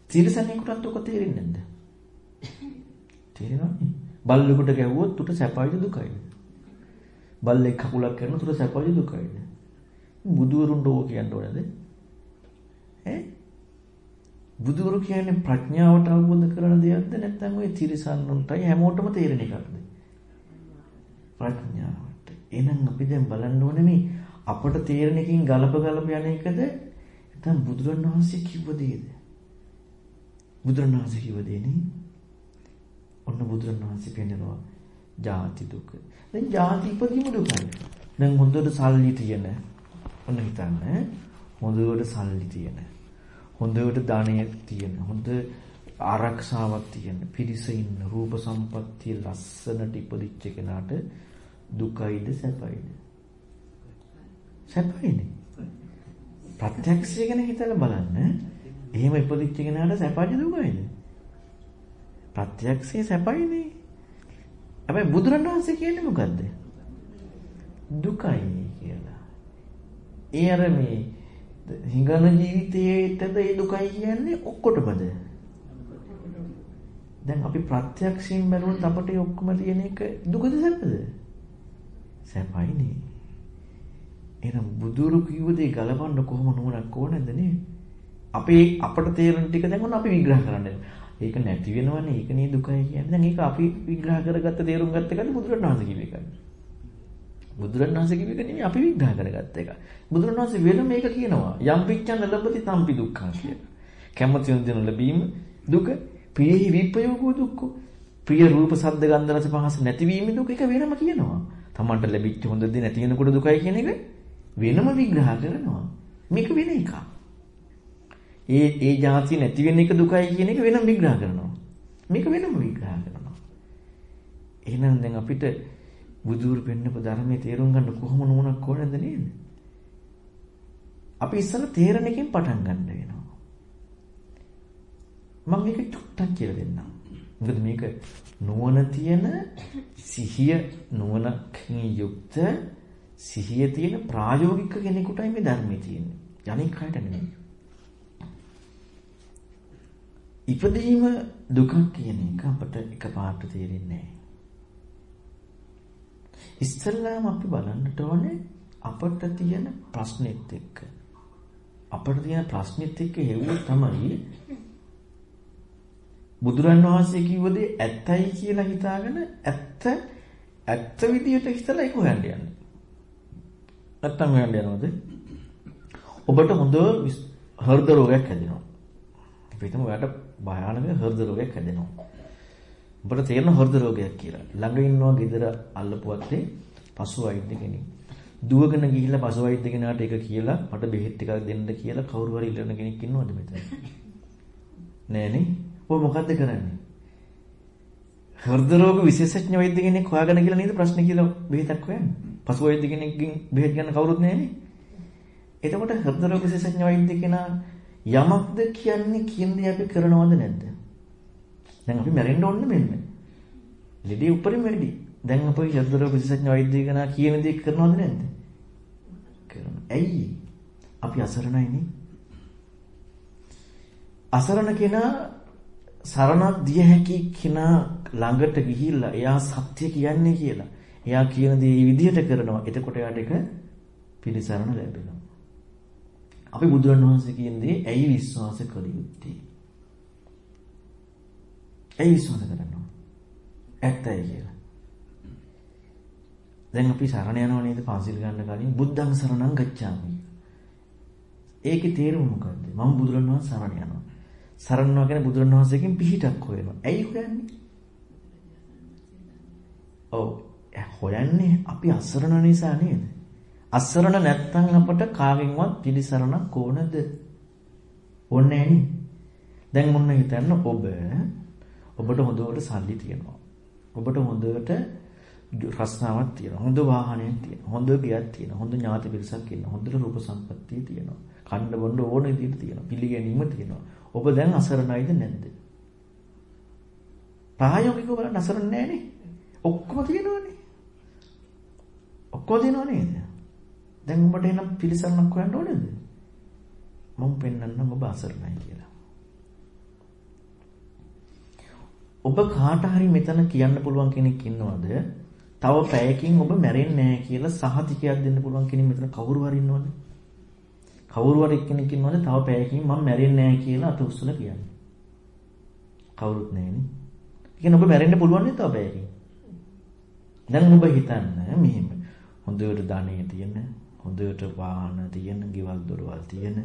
තිරසනෙකුටත් ඔක තේරෙන්නේ නැද්ද? තේරෙනවනේ. බල්ලෙකුට ගැව්වොත් උට සැපයිද දුකයිද? බල්ලෙක් කකුලක් කරන උට සැපයිද දුකයිද? බුදුවරුන්ට ඕක කියන්න ඕනේද? ඈ? බුදුවරු කියන්නේ ප්‍රඥාවට අවබෝධ කරන දෙයක්ද නැත්නම් ওই තිරසන්නුන්ටයි හැමෝටම තේරෙන එකක්ද? ප්‍රඥාවට. එහෙනම් අපි දැන් බලන්න ඕනේ මේ අපට තේරෙන එකකින් ගලප ගලප යන එකද නැත්නම් බුදුරණවහන්සේ කිව්ව දේද? බුදුරණවහන්සේ කිව්ව දේනේ. ඔන්න බුදුරණවහන්සේ පෙන්නනවා ජාති දුක. දැන් ජාති ඉපදීම දුකයි. දැන් හොඳට සල්ලි තියෙන ඔන්න හිතන්න හොඳට සල්ලි තියෙන හොඳට ධනය තියෙන හොඳ ආරක්ෂාවක් තියෙන පිරිස ඉන්න රූප සම්පත්තිය ලස්සනට ඉපදිච්ච කෙනාට දුකයිද සැපයිද සැපයිනේ. ප්‍රත්‍යක්ෂය ගැන හිතලා බලන්න. එහෙම ඉපදිච්ච කෙනාට සැපයි දුකයිද? ප්‍රත්‍යක්ෂය සැපයිනේ. හැබැයි බුදුරණවහන්සේ කියන්නේ මොකද්ද? දුකයි කියලා. ඒ අර මේ හිඟන ජීවිතයේටද ඒ දුකයි කියන්නේ ඔක්කොටමද? දැන් අපි ප්‍රත්‍යක්ෂයෙන් බැලුවොත් අපට ඔක්කොම තියෙන එක දුකද සැපද? සැපයිනේ. එහෙනම් බුදුරු කිව්ව දේ ගලපන්න කොහොම නුවණක් ඕනද නේ? අපේ අපට තේරෙන ටික දැන් ඔන්න අපි විග්‍රහ කරන්න. ඒක නැති වෙනවනේ. ඒක නේ දුකයි කියන්නේ. දැන් ඒක අපි විග්‍රහ කරගත්ත තේරුම් ගත්ත එකද බුදුරණවහන්සේ කිව්ව එකද? බුදුරණවහන්සේ කිව්ව එක නෙමෙයි අපි විග්‍රහ කරගත්ත එක. බුදුරණවහන්සේ වෙන මේක කියනවා. යම් පිච්ඡන් ලැබති තම්පි දුක්ඛං කියලා. කැමති වෙන ලැබීම දුක, ප්‍රියෙහි විප්‍රයෝගෝ දුක්ඛ. ප්‍රිය රූප ශබ්ද ගන්ධ රස පහස නැතිවීම දුක එක වෙනම කියනවා. Tamanට ලැබිච්ච හොඳ දේ නැති වෙනකොට දුකයි කියන එක වෙනම විග්‍රහ කරනවා. මේක වෙන එකක්. ඒ ඒ જાති නැති වෙන එක දුකයි කියන එක වෙනම විග්‍රහ කරනවා. මේක වෙනම විග්‍රහ කරනවා. එහෙනම් දැන් අපිට බුදුරු පෙන්නපු ධර්මයේ තේරුම් ගන්න කොහොම නුවණක් ඕනද නේද? අපි ඉස්සෙල්ලා තේරෙන එකෙන් පටන් ගන්න වෙනවා. මම මේක චුට්ටක් කියලා දෙන්නම්. මොකද මේක නුවණ තියෙන සිහිය නුවණකින් යුක්ත සිහිය තියෙන ප්‍රායෝගික කෙනෙකුටයි මේ ධර්මයේ තියෙන්නේ. යන්නේ කාට නෙමෙයි. ඉපදීම දුක කියන එක අපට එකපාරට තේරෙන්නේ නැහැ. ඉස්සල්ලාම අපි බලන්නට ඕනේ අපට තියෙන ප්‍රශ්නෙත් එක්ක. අපට තියෙන ප්‍රශ්නෙත් එක්ක හෙව්වොත් තමයි බුදුරන් වහන්සේ කිව්ව දේ ඇත්තයි කියලා හිතාගෙන ඇත්ත ඇත්ත විදියට හිතලා ඒක හොයන්න යන්නේ. නැත්තම් හොයන්න යනවද? ඔබට හොඳ හෘද රෝගයක් හැදෙනවා. අපි හිතමු ඔයාලට භයානක හෘද රෝගයක් හැදෙනවා. ඔබට තේරෙන හෘද රෝගයක් කියලා. ළඟ ඉන්නවා ගෙදර අල්ලපුවත්තේ පසු වෛද්‍ය කෙනෙක්. දුවගෙන ගිහිල්ලා පසු වෛද්‍ය කෙනාට ඒක කියලා මට බෙහෙත් ටිකක් දෙන්න කියලා කවුරු හරි ඉල්ලන කෙනෙක් ඉන්නවද මෙතන? නෑනේ. ඔය මොකද්ද කරන්නේ? හෘද රෝග විශේෂඥ වෛද්‍ය කෙනෙක් හොයාගෙන කියලා නේද ප්‍රශ්නේ කියලා බෙහෙතක් හොයන්නේ? පසු වෛද්‍ය කෙනෙක්ගෙන් බෙහෙත් ගන්න කවුරුත් නැහැනේ. එතකොට හෘද රෝග විශේෂඥ වෛද්‍ය කෙනා යමක්ද කියන්නේ කියන දේ අපි කරනවද නැද්ද? දැන් අපි මැරෙන්න ඕනේ මෙන්න. ලෙඩේ උඩරින් වැඩි. දැන් අපි හෘද රෝග විශේෂඥ වෛද්‍ය කෙනා කියන දේ කරනවද නැද්ද? කරනවා. ඇයි? අපි අසරණයිනේ. අසරණ කෙනා සරණක් දිය හැකි කෙනා ළඟට ගිහිල්ලා එයා සත්‍ය කියන්නේ කියලා. එයා කියන දේ මේ විදිහට කරනවා. එතකොට එයාට ඒක පිළිසරණ ලැබෙනවා. අපි බුදුරණවහන්සේ කියන්නේ ඇයි විශ්වාස කළ යුත්තේ? ඇයි විශ්වාස කරනවා? ඇත්තයි කියලා. දැන් අපි සරණ යනවා නේද පන්සිල් ගන්න කලින් බුද්ධං සරණං ගච්ඡාමි. ඒකේ තේරුම මොකද්ද? මම බුදුරණවහන්සේ සරණ යනවා. සරණ යනවා කියන්නේ බුදුරණවහන්සේගෙන් පිහිටක් හොයනවා. ඇයි හොයන්නේ? ඔව් හොයන්නේ අපි අසරණ නිසා නේද? අසරණ නැත්නම් අපට කාගෙන්වත් පිළිසරණක් ඕනද? ඕනේ නෑනේ. දැන් මොන්න හිතන්න ඔබ ඔබට හොඳට සල්ලි තියෙනවා. ඔබට හොඳට රස්නාවක් තියෙනවා. හොඳ වාහනයක් තියෙනවා. හොඳ ගියක් තියෙනවා. හොඳ ඥාති පිරිසක් ඉන්නවා. හොඳට රූප සම්පත්තිය තියෙනවා. කණ්ඩ බොණ්ඩ ඕන විදිහට තියෙනවා. පිළිගැනීම තියෙනවා. ඔබ දැන් අසරණයිද නැද්ද? ප්‍රායෝගිකව බලන්න අසරණ නෑනේ. ඔක්කොම තියෙනවනේ. ඔක්කොම තියෙනව නේද? දැන් උඹට එනම් පිළිසරණක් හොයන්න ඕනේද? මම පෙන්වන්නම් ඔබ අසරණයි කියලා. ඔබ කාට හරි මෙතන කියන්න පුළුවන් කෙනෙක් ඉන්නවද? තව පැයකින් ඔබ මැරෙන්නේ නැහැ කියලා සහතිකයක් දෙන්න පුළුවන් කෙනෙක් මෙතන කවුරු හරි ඉන්නවද? කවුරු හරි කෙනෙක් ඉන්නවද තව පැයකින් මම මැරෙන්නේ නැහැ කියලා අත උස්සලා කියන්නේ? කවුරුත් නැහැනේ. කියන්නේ ඔබ මැරෙන්න පුළුවන් නේද තව පැයකින්? දැන් ඔබ හිතන්න මෙහෙම හොඳට ධනෙ තියෙන හොඳට වාහන තියෙන, ගෙවල් දොරවල් තියෙන,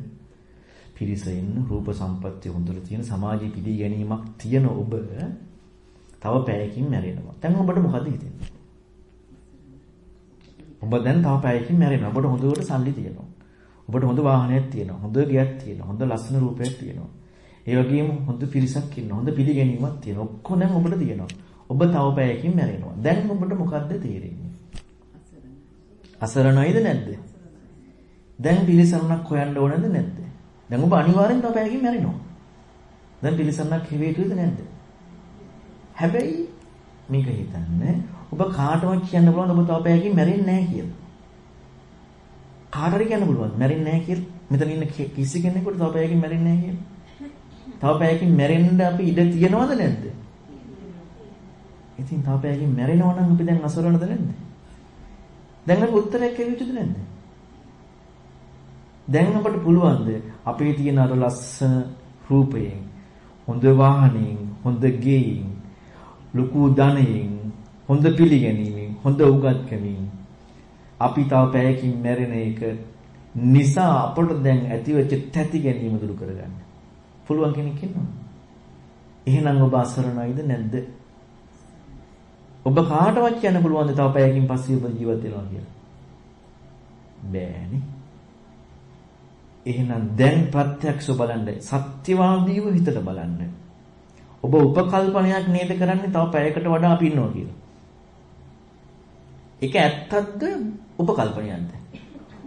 පිරිස ඉන්න, රූප සම්පත්තිය හොඳට තියෙන, සමාජීය පිළිගැනීමක් තියෙන ඔබ තව පැයකින් මැරෙනවා. දැන් ඔබට මොකද හිතෙන්නේ? ඔබ දැන් තව පැයකින් මැරෙනවා. ඔබට හොඳට සල්ලි තියෙනවා. ඔබට හොඳ වාහනයක් තියෙනවා. හොඳ ගෙයක් තියෙනවා. හොඳ ලස්සන රූපයක් තියෙනවා. ඒ වගේම හොඳ පිරිසක් ඉන්නවා. හොඳ පිළිගැනීමක් තියෙනවා. ඔක්කොම දැන් ඔබට තියෙනවා. ඔබ තව පැයකින් මැරෙනවා. දැන් ඔබට මොකද්ද තේරෙන්නේ? අසරණයිද නැද්ද? දැන් පිළිසරණක් හොයන්න ඕනද නැද්ද? දැන් ඔබ අනිවාර්යෙන් තව පැයකින් මැරෙනවා. දැන් පිළිසරණක් හේතුවේද නැද්ද? හැබැයි මේක හිතන්න ඔබ කාටවත් කියන්න පුළුවන් ඔබ තව පැයකින් මැරෙන්නේ නැහැ කියලා. කාට හරි කියන්න පුළුවන් මැරෙන්නේ නැහැ කියලා. මෙතන ඉන්න කිසි කෙනෙකුට තව පැයකින් මැරෙන්නේ නැහැ කියලා. තව පැයකින් මැරෙන්න අපි ඉඩ තියනවද නැද්ද? ඉතින් තව පැයකින් මැරෙනවා නම් අපි දැන් අසරණද නැද්ද? දැන් අපි උත්තරයක් එන්න යුතුද නැද්ද? දැන් අපට පුළුවන්ද අපේ තියෙන අර ලස්සන රූපයෙන් හොඳ වාහනයෙන් හොඳ ගෙයින් ලুকু ධනයෙන් හොඳ පිළිගැනීමෙන් හොඳ උගත්කමින් අපි තව පැයකින් මැරෙන එක නිසා අපට දැන් ඇතිවෙච්ච තැති ගැනීම දුරු කරගන්න. පුළුවන් කෙනෙක් ඉන්නවා. එහෙනම් ඔබ අසරණයිද නැද්ද? ඔබ කාටවත් කියන්න පුළුවන්ද තව පැයකින් පස්සේ ඔබ ජීවත් වෙනවා කියලා? බෑනේ. එහෙනම් දැන් ප්‍රත්‍යක්ෂ බලන්න සත්‍යවාදීව හිතට බලන්න. ඔබ උපකල්පනයක් නේද කරන්නේ තව පැයකට වඩා අපි ඉන්නවා කියලා. ඒක ඇත්තක්ද උපකල්පනයක්ද?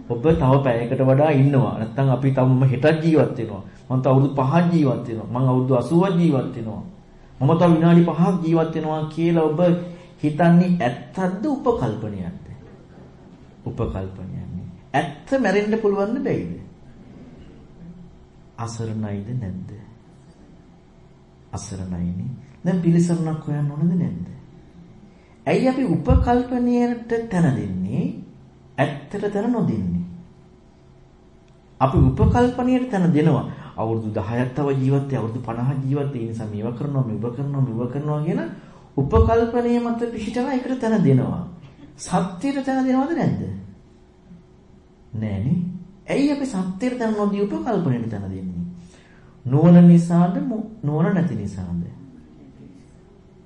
ඔබ තව පැයකට වඩා ඉන්නවා. නැත්නම් අපි තවම හෙටත් ජීවත් වෙනවා. මම තව අවුරුදු 5ක් ජීවත් වෙනවා. මම අවුරුදු 80ක් ජීවත් වෙනවා. මම තව විනාඩි 5ක් ජීවත් වෙනවා කියලා ඔබ හිතන්නේ ඇත්තක්ද උපකල්පනයක්ද? උපකල්පනයක්. ඇත්ත මැරෙන්න පුළුවන්ද බැයිද? අසරණයිද නැද්ද? අසරණයිනේ. දැන් පිළිසරණක් හොයන්න ඕනද නැද්ද? ඇයි අපි උපකල්පනයට තැන දෙන්නේ? ඇත්තට තැන නොදෙන්නේ. අපි උපකල්පනයට තැන දෙනවා. අවුරුදු 10ක් තව ජීවත් වෙයි අවුරුදු 50ක් ජීවත් වෙයි නිසා මේව කරනවා මේව කරනවා මේව කරනවා කියන උපකල්පනයේ මත පිහිටලා ඒකට තැන දෙනවා. සත්‍යයට තැන දෙනවද නැද්ද? නෑනේ. ඇයි අපි සත්‍යයට තැන නොදී උපකල්පනයට තැන දෙන්නේ? නුවණ නිසාද නුවණ නැති නිසාද?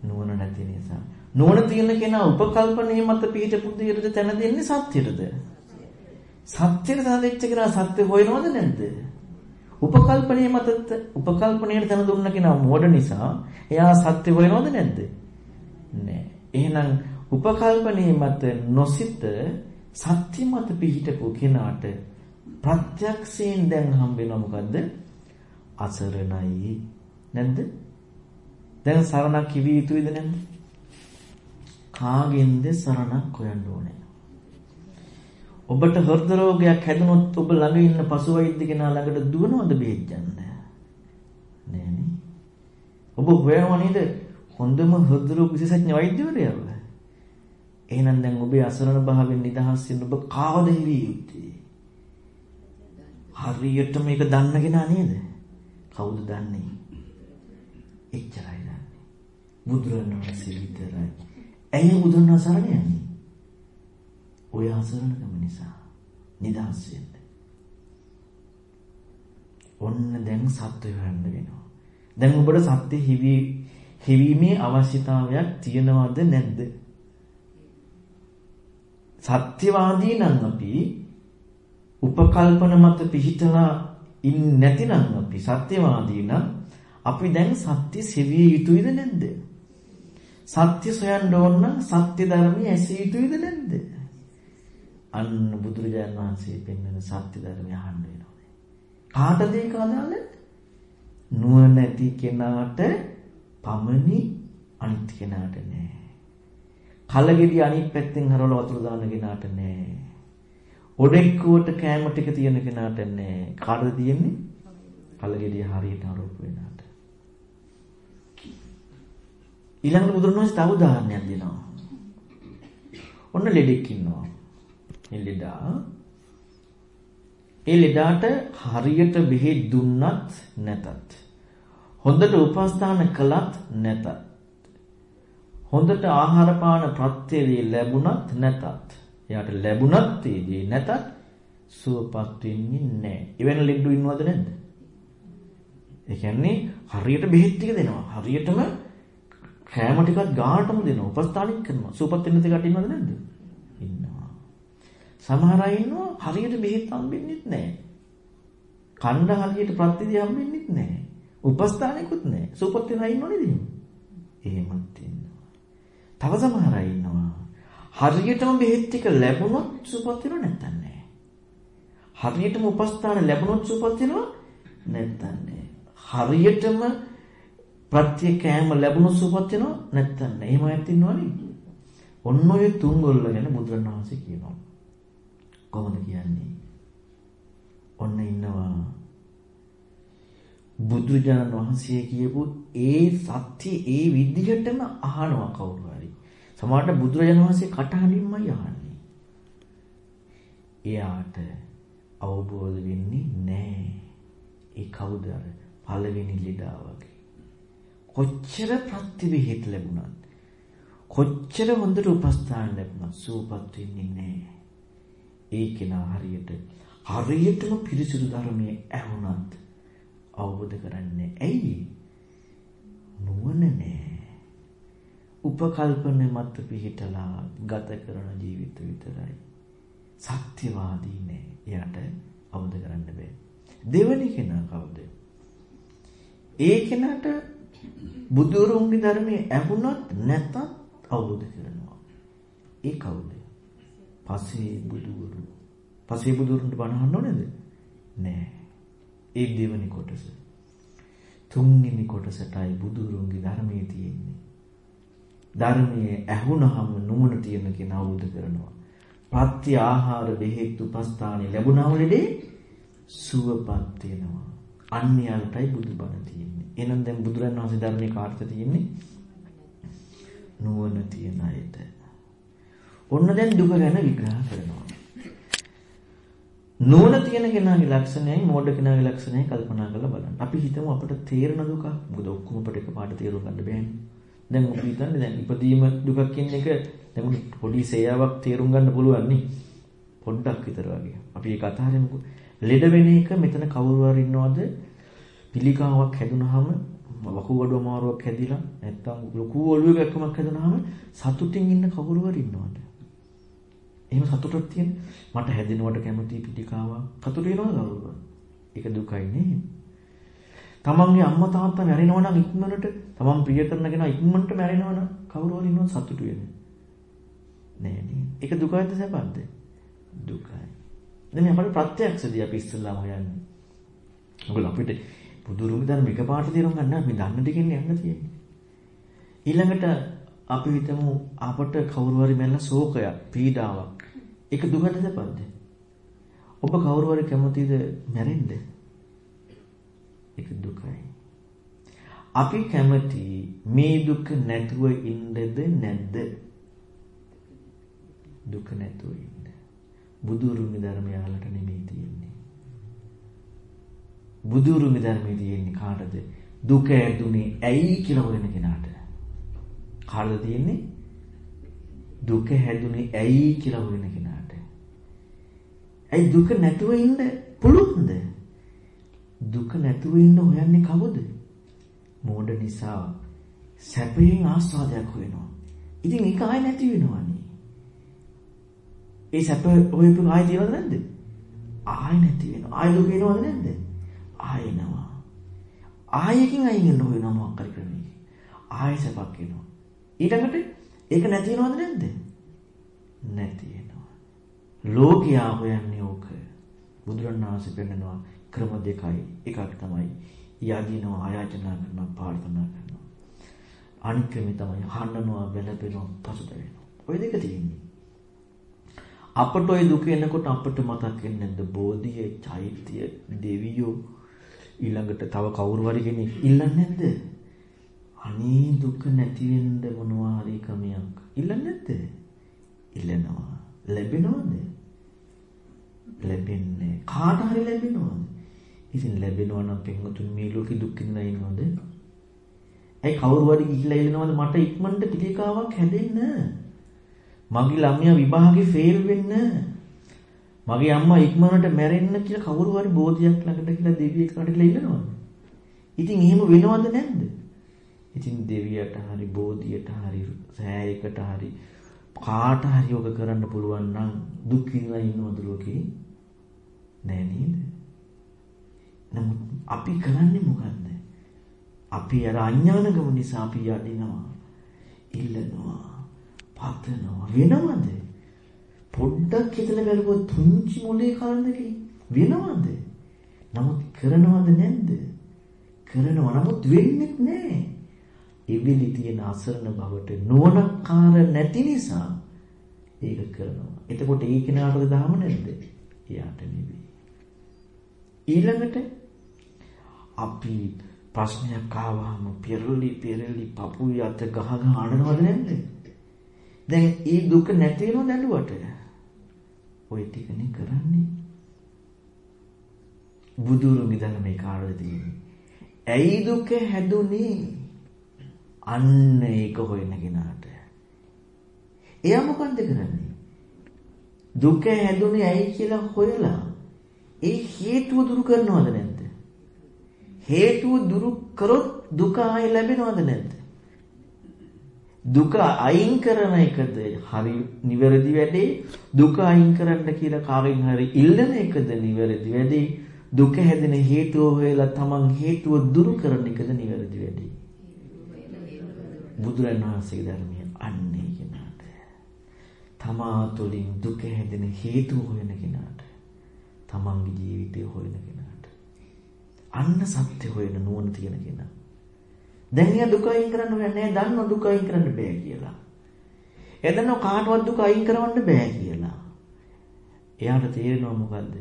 නුවණ නැති නිසා. නුවණ තියෙන කෙනා උපකල්පනයේ මත පිහිටපු දෙයට තැන දෙන්නේ සත්‍යයටද? සත්‍යයට තැන දෙච්ච කෙනා සත්‍ය හොයනවද නැද්ද? උපකල්පනයේ මත උපකල්පනයට තැන දුන්න කෙනා මෝඩ නිසා එයා සත්‍ය හොයනවද නැද්ද? නෑ. එහෙනම් උපකල්පනයේ මත නොසිත සත්‍ය මත පිහිටපු කෙනාට ප්‍රත්‍යක්ෂයෙන් දැන් හම්බ වෙනවා මොකද්ද? අසරණයි. නැද්ද? දැන් සරණක් කිවිය යුතුයිද නැද්ද? කාගෙන්ද සරණක් හොයන්න ඕනේ? ඔබට හෘද රෝගයක් හැදුනොත් ඔබ ළඟ ඉන්න පසු වෛද්‍ය කෙනා ළඟට දුවනවද බෙහෙත් ගන්න? නෑනේ. ඔබ හොයනවා නේද හොඳම හෘද රෝග විශේෂඥ වෛද්‍යවරයාව? එහෙනම් දැන් ඔබේ අසරණ භාවයෙන් නිදහස් වෙන්න ඔබ කාවද හිවිය යුත්තේ? හරියට මේක දන්න කෙනා නේද? කවුද දන්නේ? එච්චරයි දන්නේ. බුදුරණවහන්සේ විතරයි. ඇයි බුදුරණවහන්සේ සරණ යන්නේ? ඔය අසරණකම නිසා නිදහස් වෙන්න. ඔන්න දැන් සත්‍ය හොයන්න වෙනවා. දැන් ඔබට සත්‍ය හිවි හිවීමේ අවශ්‍යතාවයක් තියනවද නැද්ද? සත්‍යවාදී නම් අපි උපකල්පන මත පිහිටලා ඉන්නේ නැතිනම් අපි සත්‍යවාදී නම් අපි දැන් සත්‍ය සෙවිය යුතුයිද නැද්ද? සත්‍ය සොයන්න ඕන නම් සත්‍ය ධර්මයේ ඇසිය යුතුයිද නැද්ද? අන්න බුදුරජාණන් වහන්සේ පෙන්වන සත්‍ය ධර්මය අහන්න වෙනවා. කාටද ඒක අදාළ? නුවණැති කෙනාට පමණි අනිත් කෙනාට නෑ. කලගෙඩි අනිත් පැත්තෙන් හරවලා වතුර දාන කෙනාට නෑ. ඔඩෙක්කුවට කෑම ටික තියෙන කෙනාට නෑ. කාටද තියෙන්නේ? කලගෙඩිය හරියට හරවපු වෙනාට. ඊළඟට බුදුරණවහන්සේ තව උදාහරණයක් දෙනවා. ඔන්න ලෙඩෙක් ඉන්නවා. මේ ලෙඩා ඒ ලෙඩාට හරියට බෙහෙත් දුන්නත් නැතත් හොඳට උපස්ථාන කළත් නැතත් හොඳට ආහාර පාන ප්‍රත්‍යදී ලැබුණත් නැතත් එයාට ලැබුණත් තේදී නැතත් සුවපත් වෙන්නේ නැහැ. එවැනි ලෙඩු ඉන්නවද නැද්ද? ඒ කියන්නේ හරියට බෙහෙත් ටික දෙනවා. හරියටම කෑම ටිකත් ගානටම දෙනවා. උපස්ථානික කරනවා. සුවපත් වෙන්න තිකට ඉන්නවද නැද්ද? ඉන්නවා. සමහර අය ඉන්නවා හරියට බෙහෙත් හම්බෙන්නේ නැහැ. කණ්ඩ හරියට ප්‍රතිදී හම්බෙන්නේ නැහැ. උපස්ථානිකුත් නැහැ. සුවපත් වෙනා ඉන්නව නේද? එහෙමත් ඉන්නවා. තව සමහර අය ඉන්නවා. හරියටම බෙහෙත් ටික ලැබුණොත් සුවපත් වෙනව නැත්නම් නැහැ. හරියටම උපස්ථාන ලැබුණොත් සුවපත් වෙනව නැත්නම් නැහැ. හරියටම ප්‍රත්‍ය කෑම ලැබුණොත් සුවපත් වෙනව නැත්නම් නැහැ. එහෙම ඇත්ත ඉන්නවනේ. ඔන්න ඔය තුන් ගොල්ල ගැන බුදුරණවහන්සේ කියනවා. කොහොමද කියන්නේ? ඔන්න ඉන්නවා බුදුජානක වහන්සේ කියපු ඒ සත්‍ය ඒ විදිහටම අහනවා කවුරු හරි. සමහරට බුදුරජාණන් වහන්සේ කටහඬින්මයි අහන්නේ. එයාට අවබෝධ වෙන්නේ නැහැ. ඒ කවුද අර පළවෙනි ලෙඩා වගේ. කොච්චර ප්‍රතිවිහිත ලැබුණත් කොච්චර හොඳට උපස්ථාන ලැබුණත් සූපත් වෙන්නේ නැහැ. ඒ කෙනා හරියට හරියටම පිරිසිදු ධර්මයේ ඇහුණත් අවබෝධ කරන්නේ ඇයි? නුවණ නැහැ. උපකල්පන මත පිහිටලා ගත කරන ජීවිත විතරයි. සත්‍යවාදී නෑ. එයාට අවබෝධ කරන්න බෑ. දෙවනි කෙනා කවුද? ඒ කෙනාට බුදුරුන්ගේ ධර්මයේ ඇහුණත් නැතත් අවබෝධ කරනවා. ඒ කවුද? පසේ බුදුවරු. පසේ බුදුරුන්ට බණ අහන්න ඕනේද? නෑ. ඒ දෙවනි කොටස. තුන්වෙනි කොටසටයි බුදුරුන්ගේ ධර්මයේ තියෙන්නේ. ධර්මයේ ඇහුනහම නුවණ තියෙන කෙනා අවබෝධ කරනවා. ප්‍රත්‍ය ආහාර දෙහෙත් උපස්ථානෙ ලැබුණාම ලෙඩේ සුවපත් වෙනවා. අන්‍යයන්ටයි බුදුබණ තියෙන්නේ. එහෙනම් දැන් බුදුරන් වහන්සේ ධර්මයේ කාර්ත තියෙන්නේ නුවණ තියන අයට. ඔන්න දැන් දුක ගැන විග්‍රහ කරනවා. නුවණ තියෙන කෙනාගේ ලක්ෂණයයි මෝඩ කෙනාගේ ලක්ෂණයයි කල්පනා කරලා බලන්න. අපි හිතමු අපිට තේරෙන දුක. මොකද ඔක්කොම අපිට එකපාරට තේරුම් ගන්න බෑනේ. දැන් අපි හිතන්නේ දැන් ඉපදීම දුකක් කියන එක දැන් පොඩි සේයාවක් තේරුම් ගන්න පුළුවන් නේ. පොඩ්ඩක් විතර වගේ. අපි ඒක අතහරිමුකෝ. ලෙඩ වෙන එක මෙතන කවුරු හරි ඉන්නවද? පිළිකාවක් හැදුනහම වකුගඩු අමාරුවක් හැදිලා නැත්තම් ලොකු ඔළුවක එකමක් හැදුනහම සතුටින් ඉන්න කවුරු හරි ඉන්නවද? එහෙම සතුටක් තියෙන මට හැදෙනවට කැමති පිටිකාවක් සතුට වෙනවද කවුරුද? ඒක දුකයි නේ. තමන්ගේ අම්මා තාත්තා මැරෙනවා නම් ඉක්මනට තමන් ප්‍රිය කරන කෙනා ඉක්මනට මැරෙනවා නම් කවුරු හරි ඉන්නවද සතුටු වෙන්නේ? නෑ නේ. ඒක දුකයිද සැපද? දුකයි. දැන් අපේ ප්‍රත්‍යක්ෂදී අපි ඉස්සෙල්ලාම හොයන්නේ. මොකද අපිට බුදුරුමි ධර්ම එකපාරට තේරුම් ගන්න මේ දන්න ටිකෙන් යන්න තියෙන්නේ. ඊළඟට අපි හිතමු අපට කවුරු හරි මැල්ල ශෝකයක්, පීඩාවක්. ඒක දුකද සැපද? ඔබ කවුරු හරි කැමතිද මැරෙන්න? ඒක දුකයි. අපි කැමති මේ දුක නැතුව ඉන්නද නැද්ද? දුක නැතුව ඉන්න. බුදුරුමි ධර්මයාලට නෙමෙයි තියෙන්නේ. බුදුරුමි ධර්මයේ තියෙන්නේ කාටද? දුක ඇදුනේ ඇයි කියලා හොයන කෙනාට. කාටද තියෙන්නේ? දුක හැදුනේ ඇයි කියලා හොයන කෙනාට. ඇයි දුක නැතුව ඉන්න පුළුවන්ද? දුක නැතුව ඉන්න හොයන්නේ කවුද? මෝඩ නිසා සැපයෙන් ආස්වාදයක් හොයනවා. ඉතින් ඒක ආයෙ නැති වෙනවනේ. ඒ සැප හොයපු ආයෙ තියෙනවද නැද්ද? ආයෙ නැති වෙනවා. ආයෙ දුක එනවද නැද්ද? ආයෙ එනවා. ආයෙකින් අයින් වෙන්න හොයනවා මොකක් හරි ක්‍රමයකින්. ආයෙ සැපක් එනවා. ඊටකට ඒක නැති වෙනවද නැද්ද? නැති වෙනවා. ලෝකයා හොයන්නේ ඕක. බුදුරණාහි පෙන්නනවා ක්‍රම දෙකයි. එකක් තමයි යදිනවා ආයාචනා කරනවා ප්‍රාර්ථනා කරනවා. අනිත් ක්‍රමය තමයි හඬනවා බැලපෙනවා පසුතැවෙනවා. ඔය දෙක තියෙන්නේ. අපට ওই දුක එනකොට අපට මතක් වෙන්නේ නැද්ද බෝධිය, චෛත්‍ය, දෙවියෝ ඊළඟට තව කවුරු හරි කෙනෙක් ඉල්ලන්නේ නැද්ද? අනේ දුක නැති වෙන්න මොනවා හරි ක්‍රමයක් ඉල්ලන්නේ නැද්ද? ඉල්ලනවා. ලැබෙනවද? ලැබෙන්නේ. කාට හරි ලැබෙනවද? ඉතින් ලැබෙනවා නම් පින්වතුන් මේ ලෝකේ දුක් විඳින ඉන්නවද? ඇයි කවුරු හරි ගිහිල්ලා ඉල්ලනවද මට ඉක්මනට පිළිකාවක් හැදෙන්න? මගේ ළමයා විභාගේ ෆේල් වෙන්න. මගේ අම්මා ඉක්මනට මැරෙන්න කියලා කවුරු හරි බෝධියක් ළඟට කියලා දෙවියෙක් ළඟට කියලා ඉල්ලනවද? ඉතින් එහෙම වෙනවද නැද්ද? ඉතින් දෙවියට හරි බෝධියට හරි සෑයකට හරි කාට හරි ඔක කරන්න පුළුවන් නම් දුක් විඳලා ඉන්නවද ලෝකේ? නෑ නේද? නමුත් අපි කරන්නේ මොකද්ද? අපි අර අඥානකම නිසා අපි යදිනවා. ඉල්ලනවා. පතනවා. වෙනවද? පොඩ්ඩක් හිතලා බලුවොත් තුන්චි මොලේ කාරණකේ වෙනවද? නමුත් කරනවද නැද්ද? කරනවා නමුත් වෙන්නේ නැහැ. ඉවිලි තියෙන අසරණ බවට නුවණකාර නැති නිසා ඒක කරනවා. එතකොට ඒ කෙනාටද දහම නැද්ද? එයාට නෙවෙයි. ඊළඟට අපි ප්‍රශ්නයක් ආවම පෙරලි පෙරලි පපුවේ අත ගහ ගහ අඬනවද නැද්ද? දැන් ඒ දුක නැති වෙනවද ඇඬුවට? ඔය ටිකනේ කරන්නේ. බුදුරු මිදන මේ කාටද තියෙන්නේ? ඇයි දුක හැදුනේ? අන්න ඒක හොයන කෙනාට. එයා මොකන්ද කරන්නේ? දුක හැදුනේ ඇයි කියලා හොයලා ඒ හේතුව දුරු කරනවද නැද්ද? හේතුව දුරු කරොත් දුක ආයෙ ලැබෙනවද නැද්ද? දුක අයින් කරන එකද හරි නිවැරදි වැඩේ? දුක අයින් කරන්න කියලා කාගෙන් හරි ඉල්ලන එකද නිවැරදි වැඩේ? දුක හැදෙන හේතුව හොයලා තමන් හේතුව දුරු කරන එකද නිවැරදි වැඩේ? බුදුරන් වහන්සේගේ ධර්මය අන්නේ කෙනාට. තමා තුළින් දුක හැදෙන හේතුව හොයන කෙනාට. තමන්ගේ ජීවිතය හොයන කෙනාට අන්න සත්‍ය හොයන නුවණ තියෙන කෙනා දැන් එයා දුක අයින් කරන්න හොයන්නේ නැහැ. දන්නව දුක අයින් කරන්න බෑ කියලා. එදන්න කාටවත් දුක අයින් කරවන්න බෑ කියලා. එයාට තේරෙනවා මොකද්ද?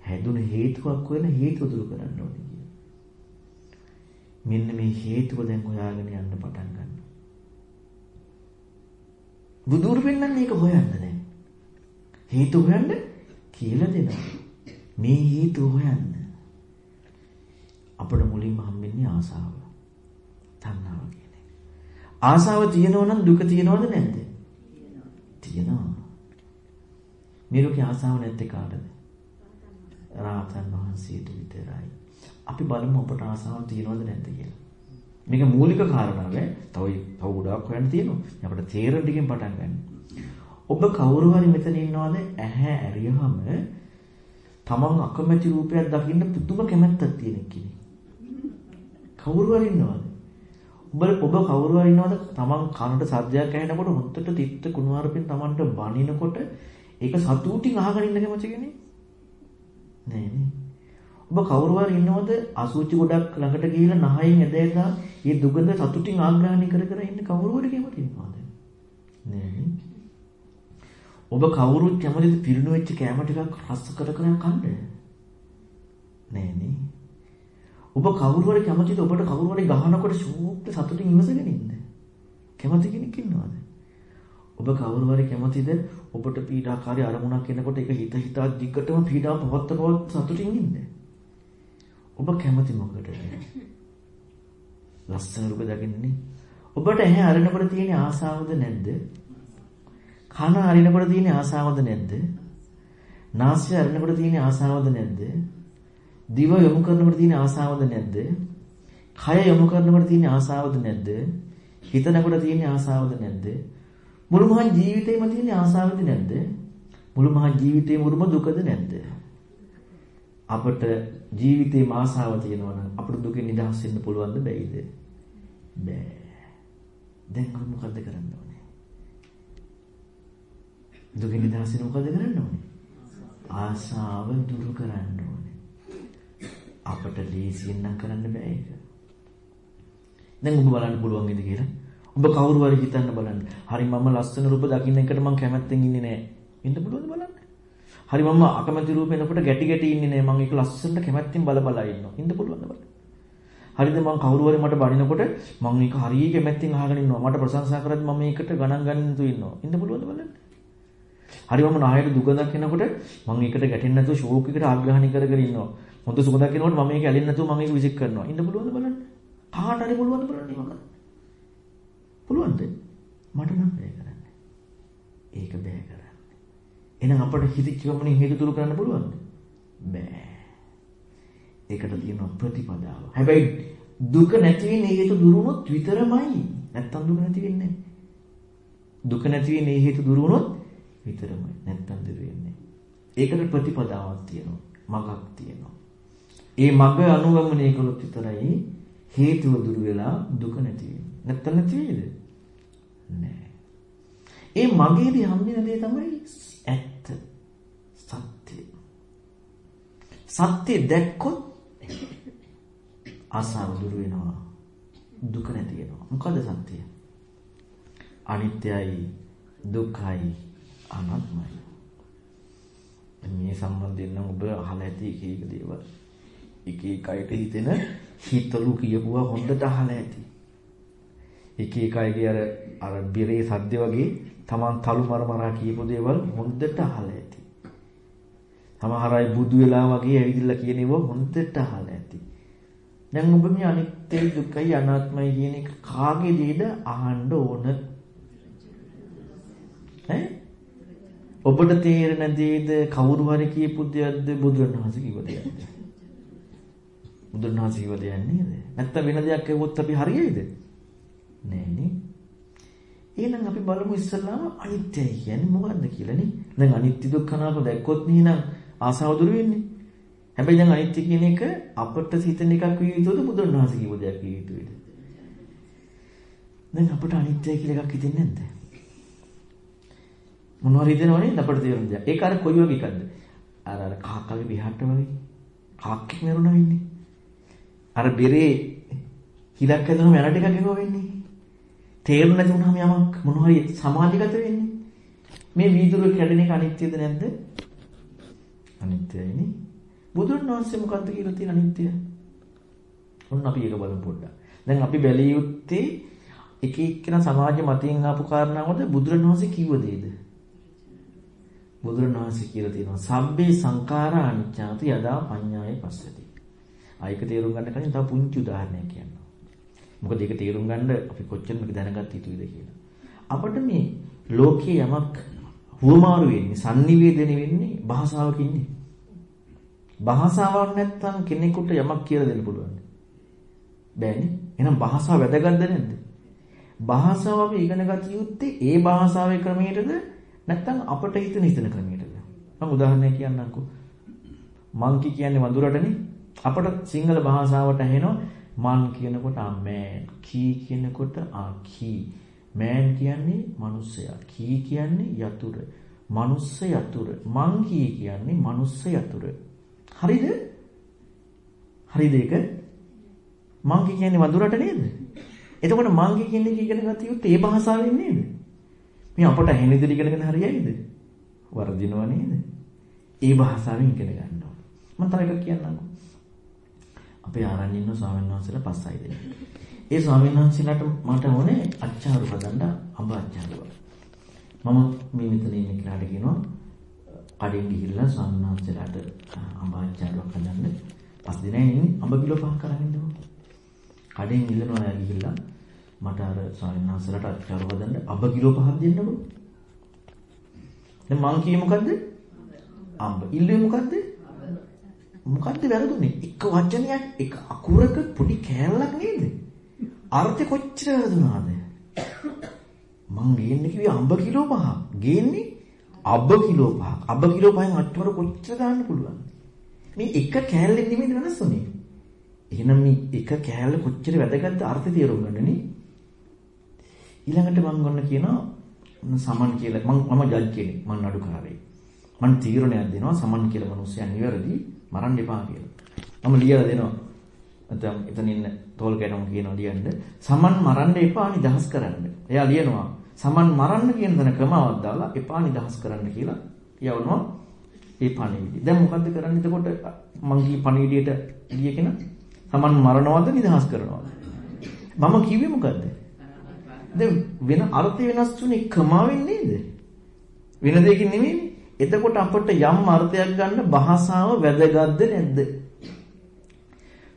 හැදුන හේතුවක් වෙන හේතුව දුරු කරන්න ඕනේ කියලා. මෙන්න මේ හේතුව දැන් හොයාගෙන යන්න පටන් ගන්නවා. බුදුරු වෙන්නන්නේ මේක හොයන්න දැන්. හේතු හොයන්න කියලා දෙනවා. මේ හේතුව හොයන්න. අපිට මුලින්ම හම්බෙන්නේ ආසාව. තණ්හාව කියන එක. ආසාව තියෙනව නම් දුක තියෙනවද නැද්ද? තියෙනවා. මේකේ ආසාව නැත්තේ කාටද? රාතන් වහන්සේට විතරයි. අපි බලමු අපට ආසාව තියෙනවද නැද්ද කියලා. මේක මූලික කාරණාව. තව තව ගොඩාක් හොයන්න තියෙනවා. අපිට තේරෙන ටිකෙන් පටන් ගන්න. ඔබ කවුරු හරි මෙතන ඉන්නවද? ඇහැ ඇරියහම තමන් අකමැති රූපයක් දකින්න පුදුම කැමැත්තක් තියෙන කෙනෙක්. කවුරු හරි ඉන්නවද? ඔබ ඔබ කවුරු හරි ඉන්නවද? තමන් කනට සද්දයක් ඇහෙනකොට හොත්තට තිත්ත කුණුහරුපෙන් තමන්ට බනිනකොට ඒක සතුටින් අහගෙන ඉන්න කැමති කෙනෙක්? නෑ නේ. ඔබ කවුරු හරි ඉන්නවද? අසුචි ගොඩක් ළඟට ගිහිල්ලා නහයෙන් ඇදලා මේ දුගඳ සතුටින් ආග්‍රහණය කර කර ඉන්න කවුරු හරි කැමති ඉන්නවද? නෑ ඔබ කවුරුත් කැමතිද පිරිණු වෙච්ච කෑම ටිකක් රස කර කර කන්න නෑ නේ ඔබ කවුරු හරි කැමතිද ඔබට කවුරු හරි ගහනකොට ෂූප්ට සතුටින් ඉවසගෙන ඉන්න? කැමති කෙනෙක් ඉන්නවද? ඔබ කවුරු හරි කැමතිද ඔබට පීඩාකාරී අරමුණක් එනකොට ඒක හිත හිතා දිගටම පීඩාව පවත්ත පවත්ත සතුටින් ඉන්න? ඔබ කැමති මොකටද? ලස්සන රූප දකින්නේ. ඔබට ඇහැ අරිනකොට තියෙන ආසාවද නැද්ද? කන අරිනකොට තියෙන ආසාවද නැද්ද? නාසය අරිනකොට තියෙන ආසාවද නැද්ද? දිව යොමු කරනකොට තියෙන ආසාවද නැද්ද? කය යොමු කරනකොට තියෙන ආසාවද නැද්ද? හිතනකොට තියෙන ආසාවද නැද්ද? මුළු මහත් ජීවිතේම තියෙන ආසාවද නැද්ද? මුළු මහත් ජීවිතේම උරුම දුකද නැද්ද? අපට ජීවිතේම ආසාව තියෙනවා නම් අපට දුකෙන් නිදහස් වෙන්න පුළුවන්ද බැයිද? බෑ. දැන් අපි මොකද්ද කරන්න ඕනේ? දුකෙන් නිදහස් වෙන්න මොකද්ද කරන්න ඕනේ? ආසාව දුරු කරන්න ඕනේ. අපට ලේසියෙන් නම් කරන්න බෑ ඒක. දැන් ඔබ බලන්න පුළුවන් වේද කියලා? ඔබ කවුරු හරි හිතන්න බලන්න. හරි මම ලස්සන රූප දකින්න එකට මම කැමැත්තෙන් ඉන්නේ නෑ. ඉන්න පුළුවන්ද බලන්න? හරි මම අකමැති රූප එනකොට ගැටි ගැටි ඉන්නේ නෑ. මම ඒක ලස්සනට කැමැත්තෙන් බල බල ඉන්නවා. ඉන්න පුළුවන්ද බලන්න? හරිද මම කවුරු හරි මට බනිනකොට මම ඒක හරිය කැමැත්තෙන් අහගෙන ඉන්නවා. මට ප්‍රශංසා කරද්දි මම මේකට ගණන් ගන්න තු ඉන්නවා. ඉන්න පුළුවන්ද බලන්න? හරි මම නායයට දුක දකිනකොට මම ඒකට ගැටෙන්නේ නැතුව ෂෝක් එකට ආග්‍රහණය කරගෙන ඉන්නවා. හොඳ සුඛ දකිනකොට මම මේක ඇලෙන්නේ නැතුව මම ඒක විසික් කරනවා. ඉන්න පුළුවන්ද බලන්න? කාට හරි පුළුවන්ද බලන්න මම. පුළුවන්ද? මට නම් බෑ කරන්න. ඒක බෑ කරන්න. එහෙනම් අපිට හිතච්ච ගමනින් හේතු දුරු කරන්න පුළුවන්ද? බෑ. ඒකට තියෙනවා ප්‍රතිපදාව. හැබැයි දුක නැති වෙන්නේ හේතු දුරුනොත් විතරමයි. නැත්තම් දුක නැති වෙන්නේ දුක නැති වෙන්නේ හේතු දුරුනොත් විතරමයි. නැත්තම් දුර වෙන්නේ. ඒකට ප්‍රතිපදාවක් තියෙනවා. මගක් තියෙනවා. ඒ මග අනුගමනය කළොත් විතරයි හේතුව දුරු වෙලා දුක නැති වෙන්නේ. නැත්තම් නැති වෙයිද? නෑ. ඒ මගේදී හම්බෙන දේ තමයි ඇත්ත. සත්‍ය. සත්‍ය දැක්කොත් ආසාව දුරු වෙනවා. දුක නැති වෙනවා. මොකද සත්‍යය? අනිත්‍යයි, දුක්ඛයි, අනාත්මයි. මේ සම්බන්ධයෙන් නම් ඔබ අහලා ඇති එක එක දේවල්. එක එක අයට හිතෙන හිතලු කියපුවා හොඳට අහලා ඇති. එක එක අයගේ අර අර බිරේ සද්ද වගේ Taman තලු මර මරා කියපු දේවල් හොඳට අහලා ඇති. සමහර අය බුදු වෙලා වගේ ඇවිදලා කියන ඒවා හොඳට අහලා ඇති. දැන් ඔබ මේ අනිත්‍යයි දුක්ඛයි අනාත්මයි කියන එක කාගේ දේද අහන්න ඕන? ඈ? ඔබට තේරෙන දේද කවුරු හරි කියපු දෙයක්ද බුදුරණවහන්සේ කිව්ව දෙයක්ද? බුදුරණවහන්සේ කිව්ව දෙයක් නේද? නැත්තම් වෙන දෙයක් කිව්වොත් අපි හරියයිද? නෑනේ. එහෙනම් අපි බලමු ඉස්සල්ලාම අනිත්‍යයි කියන්නේ මොකද්ද කියලා නේ. දැන් අනිත්‍ය දුක්ඛ අනාත්ම දැක්කොත් නේනම් ආසාව දුරු වෙන්නේ. හැබැයි දැන් අනිත්‍ය කියන එක අපට හිතෙන එකක් විය යුතුද බුදුරණවහන්සේ කියපු දෙයක් විය යුතුද? දැන් අපට අනිත්‍ය කියලා එකක් හිතෙන්නේ නැද්ද? මොනවද හිතෙනව නේද අපට තේරුම් ගන්න. ඒක අර කොයි වගේ එකක්ද? අර අර කාකගේ විහාරට වගේ. කාක්කෙක් මරුණා ඉන්නේ. අර බෙරේ හිලක් හැදුනම යන ටිකක් එනවා වෙන්නේ. තේරුම් නැති වුණාම යමක් මොන හරි සමාධිගත වෙන්නේ. මේ වීදුරුව කැඩෙන එක අනිත්‍යද නැද්ද? අනිත්‍යයිනේ. බුදුන් වහන්සේ මොකද්ද කියලා තියෙන අනිත්‍ය? ඔන්න අපි ඒක බලමු පොඩ්ඩක්. දැන් අපි බැලිය යුත්තේ එක එක්කෙනා සමාජ මතයෙන් ආපු කාරණාවද බුදුරණවහන්සේ කිව්ව දෙයද? බුදුරණවහන්සේ කියලා තියෙනවා සබ්බේ සංඛාරා අනිච්චාති යදා පඤ්ඤාය පස්සති. ආයක තේරුම් ගන්න කලින් තව පුංචි උදාහරණයක් කියන්නම්. මොකද ඒක තේරුම් ගන්න අපි කොච්චර මේක දැනගත්ත යුතුද කියලා. අපිට මේ ලෝකයේ යමක් හුවමාරු වෙන්නේ, sannivedana වෙන්නේ භාෂාවකින්නේ. භාෂාවක් නැත්තම් කෙනෙකුට යමක් කියලා දෙන්න පුළුවන්. බෑනේ. එහෙනම් භාෂාව වැදගත්ද නැද්ද? භාෂාව අපි ඉගෙන ගත යුත්තේ ඒ භාෂාවේ ක්‍රමයටද නැත්තම් අපට හිතන හිතන ක්‍රමයටද? මම උදාහරණයක් කියන්නම්කෝ. මංකි කියන්නේ වඳුරටනේ. අපට සිංහල භාෂාවට ඇහෙනවා මන් කියනකොට මෑන්, කී කියනකොට ආ කී. මෑන් කියන්නේ මිනිස්සයා. කී කියන්නේ යතුර. මනුස්ස යතුර. මංකී කියන්නේ මනුස්ස යතුර. හරිද? හරිද ඒක? මංකී කියන්නේ වඳුරට නේද? එතකොට මංකී කියන්නේ ඉගෙන ගත යුත්තේ ඒ භාෂාවෙන් නේද? මේ අපට ඇහෙන විදිහට ඉගෙනගෙන හරියයිද? වර්ධිනව නේද? ඒ භාෂාවෙන් ඉගෙන ගන්න ඕන. මම තව එකක් කියන්නම්කෝ. අපේ ආරණ්‍ය ඉන්න ස්වාමීන් වහන්සේලා පස්සයි දෙනෙක්. ඒ ස්වාමීන් වහන්සේලාට මට ඕනේ අච්චාරු හදන්න අඹ අච්චාරුව. මම මේ මෙතන ඉන්න කෙනාට කියනවා කඩෙන් ගිහිල්ලා ස්වාමීන් වහන්සේලාට අඹ අච්චාරුවක් හදන්න පස් දිනයි අඹ කිලෝ පහක් කරන් ඉන්නකො. කඩෙන් ඉල්ලනවා යා ගිහිල්ලා මට අර ස්වාමීන් වහන්සේලාට අච්චාරු හදන්න අඹ කිලෝ පහක් දෙන්නකො. දැන් මං කියේ මොකද්ද? අඹ. ඉල්ලුවේ මොකද්ද? මොකද්ද වැරදුනේ? එක වචනයක් එක අකුරක පොඩි කෑල්ලක් නේද? අර්ථය කොච්චර වැරදුනාද? මං ගේන්නේ කිව්වේ අඹ කිලෝ පහක්. ගේන්නේ අඹ කිලෝ පහක්. අඹ කිලෝ පහෙන් අට්ටවර කොච්චර දාන්න පුළුවන්? මේ එක කෑල්ලෙන් නෙමෙයි වෙනස් වුනේ. එහෙනම් මේ එක කෑල්ල කොච්චර වැදගත්ද අර්ථය තේරුම් ගන්න නේ. ඊළඟට මම ගොන්න කියනවා සමන් කියලා මම මම ජජ් කෙනෙක් මම නඩුකාරයෙක්. මම තීරණයක් දෙනවා සමන් කියලා මිනිස්සයන් නිවැරදි මරන්න එපා කියලා. මම ලියලා දෙනවා. නැත්නම් එතන ඉන්න තෝල් ගැනම කියනවා ලියන්න. සමන් මරන්න එපා නිදහස් කරන්න. එයා ලියනවා සමන් මරන්න කියන දන ක්‍රමවත් දාලා එපා නිදහස් කරන්න කියලා යවනවා ඒ පණිවිඩය. දැන් මොකද්ද කරන්නේ එතකොට මං කී පණිවිඩයට ගිය කෙනා සමන් මරනවද නිදහස් කරනවද? මම කිව්වේ මොකද්ද? දැන් වෙන අර්ථය වෙනස් තුනේ ක්‍රමාවෙන් නේද? වෙන දෙයකින් නෙමෙයි. එතකොට අපිට යම් අර්ථයක් ගන්න භාෂාව වැදගත්ද නැද්ද?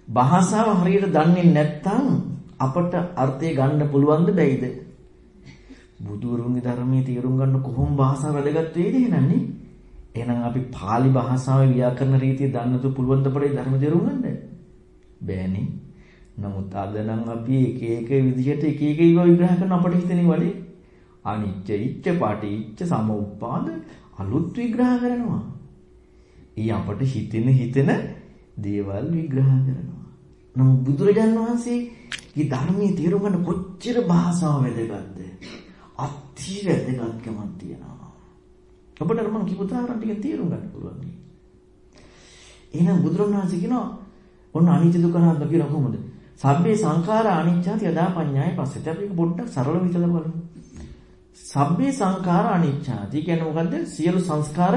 භාෂාව හරියට දන්නේ නැත්නම් අපට අර්ථය ගන්න පුළුවන්ද බැයිද? බුදුරුන්ගේ ධර්මයේ තේරුම් ගන්න කොහොම භාෂාව වැදගත් වේද එහෙනන්නේ? එහෙනම් අපි pāli භාෂාවේ ව්‍යාකරණ රීතිය දන්නතු පුළුවන් ද පරේ ධර්ම තේරුම් ගන්න? බෑනේ. නමුත් අද නම් අපි එක එක විදිහට එක එක ඒවා විග්‍රහ කරන අපිට හිතෙනේ වලේ අනිච්ච ඉච්ච පාටිච්ච සමුප්පාද අලුත් විග්‍රහ කරනවා. ඊ අපට හිතෙන හිතෙන දේවල් විග්‍රහ කරනවා. නමුත් බුදුරජාන් වහන්සේගේ ධර්මයේ තේරුම් ගන්න කොච්චර භාෂාව වැදගත්ද? අති වැදගත්කමක් තියෙනවා. ඔබට මම කිව්ව උදාහරණ ටික තේරුම් ගන්න පුළුවන්. එහෙනම් බුදුරණවහන්සේ කියනවා ඔන්න අනිත්‍ය දුක්ඛ අනාත්ම කියන කොහොමද? සබ්බේ සංඛාරා අනිච්චාති යදා පඤ්ඤාය පස්සෙත් අපි පොඩ්ඩක් සරලව හිතලා බලමු. සබ්බේ සංඛාරා අනිච්චාති කියන්නේ මොකද්ද? සියලු සංස්කාර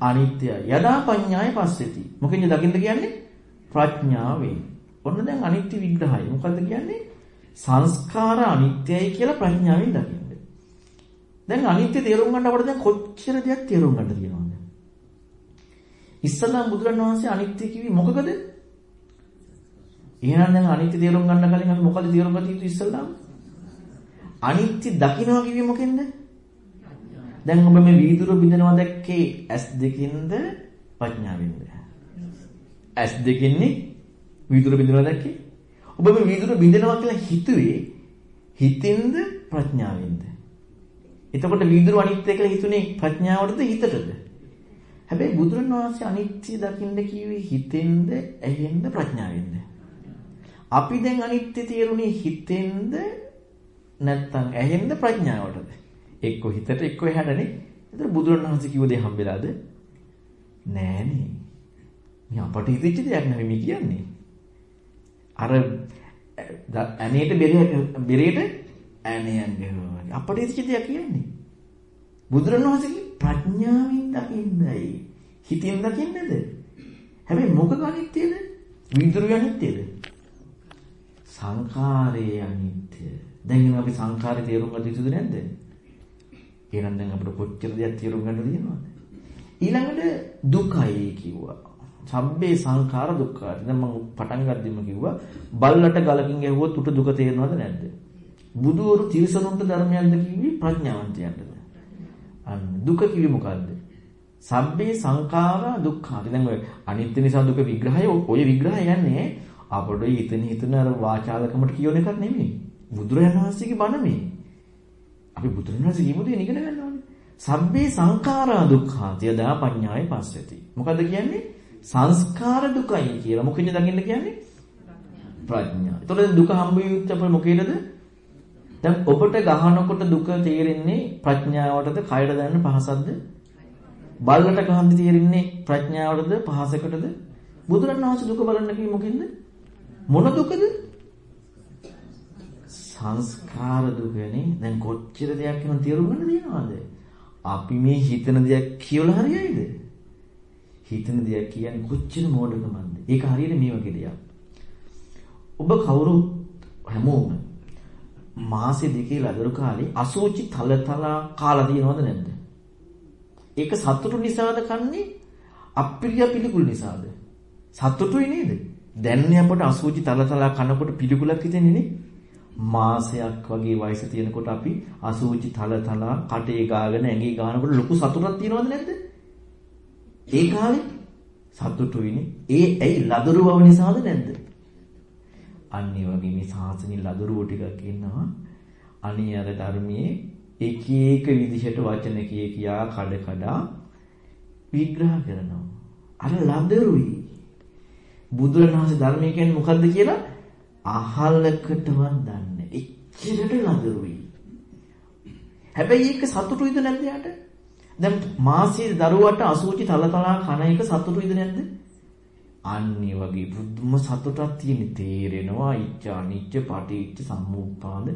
අනිත්‍යයි. යදා පඤ්ඤාය පස්සෙති. මොකෙන්ද දකින්න කියන්නේ? ප්‍රඥාවෙන්. ඔන්න දැන් අනිත්‍ය විග්‍රහය. මොකද්ද කියන්නේ? සංස්කාර අනිත්‍යයි කියලා ප්‍රඥාවෙන් දකින්න. දැන් අනිත්‍ය තේරුම් ගන්න අපිට දැන් කොච්චර දෙයක් තේරුම් ගන්න තියෙනවද? ඉස්සල්ලාම බුදුරණවහන්සේ අනිත්‍ය කිව්වේ මොකකද? එහෙනම් දැන් අනිත්‍ය තේරුම් ගන්න කලින් අපි මොකද තේරුම් ගත යුතු ඉස්සල්ලාම? අනිත්‍ය දකින්නවා කිව්වේ මොකෙන්ද? දැන් ඔබ මේ වීදුරු බින්දනවා දැක්කේ S දෙකින්ද ප්‍රඥාවෙන්ද? S දෙකින්නේ වීදුරු බින්දනවා දැක්කේ? ඔබ මේ වීදුරු බින්දනවා කියලා හිතුවේ හිතින්ද ප්‍රඥාවෙන්ද? එතකොට වීදුරු අනිත්‍ය කියලා හිතුනේ ප්‍රඥාවටද හිතටද? හැබැයි බුදුරණවහන්සේ අනිත්‍ය දකින්න කිව්වේ හිතෙන්ද, ඇහෙන්ද, ප්‍රඥාවෙන්ද? අපි දැන් අනිත්‍ය තේරුනේ හිතෙන්ද නැත්නම් ඇහෙන්ද ප්‍රඥාවටද? එක්ක හිතට එක්ක එහාටනේ. ඒතර බුදුරණවහන්සේ කිව්ව දේ හම්බෙලාද? නෑනේ. මේ අපට හිතෙච්ච දෙයක් නෙමෙයි මේ කියන්නේ. අර ඇනේට බෙරේට ඇණයන් ගහනවා. අපට හිතෙච්ච දෙයක් කියන්නේ. බුදුරණවහන්සේ ප්‍රඥාවෙන් දකින්නයි. හිතින් දකින්නද? හැබැයි මොකක අනිත්‍යද? විදුරු අනිත්‍යද? සංඛාරයේ අනිත්‍ය. දැන් අපි සංඛාරේ තේරුම් ගන්න යුතුද නැද්ද? එහෙනම් දැන් අපිට කොච්චර දෙයක් තේරුම් ගන්න තියෙනවද? ඊළඟට දුකයි කිව්වා. සබ්බේ සංඛාර දුක්ඛාර. දැන් මම පටන් ගද්දිම කිව්වා බල්ලට ගලකින් ගැහුවොත් උට දුක තේරෙනවද නැද්ද? බුදුවරු තිරසනුන්ට ධර්මයන්ද කිව්වේ ප්‍රඥාවන්තයන්ටද? අන්න දුක කිව්වේ මොකද්ද? සබ්බේ සංඛාරා දුක්ඛාර. දැන් ඔය අනිත්‍ය නිසා දුක විග්‍රහය ඔය විග්‍රහය යන්නේ අපොඩ හිතන හිතන අර වාචාලකමට කියවන එකක් නෙමෙයි. බුදුරජාණන් වහන්සේගේ බණ මේ. අපි බුදුරජාණන් වහන්සේ කියමු දෙන ඉගෙන ගන්න ඕනේ. සබ්බේ සංඛාරා දුක්ඛාති යදා පඤ්ඤාය පස්සති. මොකද කියන්නේ? සංස්කාර දුකයි කියලා. මොකෙන්ද දකින්න කියන්නේ? ප්‍රඥා. ඒතකොට දුක හම්බ වෙන්නේ අපේ මොකේද? දැන් ඔබට ගහනකොට දුක තේරෙන්නේ ප්‍රඥාවටද, කයර දැනෙන පහසක්ද? බල්ලට ගහන්නේ තේරෙන්නේ ප්‍රඥාවටද, පහසකටද? බුදුරණවහන්සේ දුක බලන්න කිව්වේ මොකෙන්ද? මොන දුකද? සංස්කාර දුකනේ. දැන් කොච්චර දෙයක් වෙනවද තේරුම් ගන්න තියනවද? අපි මේ හිතන දෙයක් කියලා හරියයිද? හිතන දෙයක් කියන්නේ කොච්චර මෝඩකමක්ද? ඒක හරියට මේ වගේ දෙයක්. ඔබ කවුරු හැමෝම මාසෙ දෙකේ ලදරු කාලේ අසෝචි තලතලා කාලා දිනවද නැද්ද? ඒක සතුටු නිසාද කන්නේ? අප්‍රිය පිළිකුල් නිසාද? සතුටුයි නේද? දැන් අපට අසෝචි තලතලා කනකොට පිළිකුලක් හිතෙන්නේ නේ? මාසයක් වගේ වයස තියෙනකොට අපි අසූචි තලතලා කටේ ගාගෙන ඇඟේ ගානකොට ලොකු සතුටක් තියෙනවද නැද්ද? ඒ කාලේ සතුටුයිනේ. ඒ ඇයි ලදරු බව නිසාද නැද්ද? අන්න වගේ මේ සාසනින් ලදරුවෝ ටිකක් ඉන්නවා. අනිය අර ධර්මයේ එක එක විදිහට වචන කිය කියා කඩ කඩා විග්‍රහ කරනවා. අර ලදරුයි. බුදුරණවහන්සේ ධර්මය කියන්නේ මොකද්ද කියලා අහලකටවත් දන්නේ. එච්චරට ලදරුයි. හැබැයි ඒක සතුටුයිද නැද්ද යාට? දැන් මාසයේ දරුවට අසුචි තලතලා කන එක සතුටුයිද නැද්ද? අන්නේ වගේ බුදුම සතුටක් තියෙන තේරෙනවා ඉච්ඡා නිච්ච පටිච්ච සම්මුප්පාද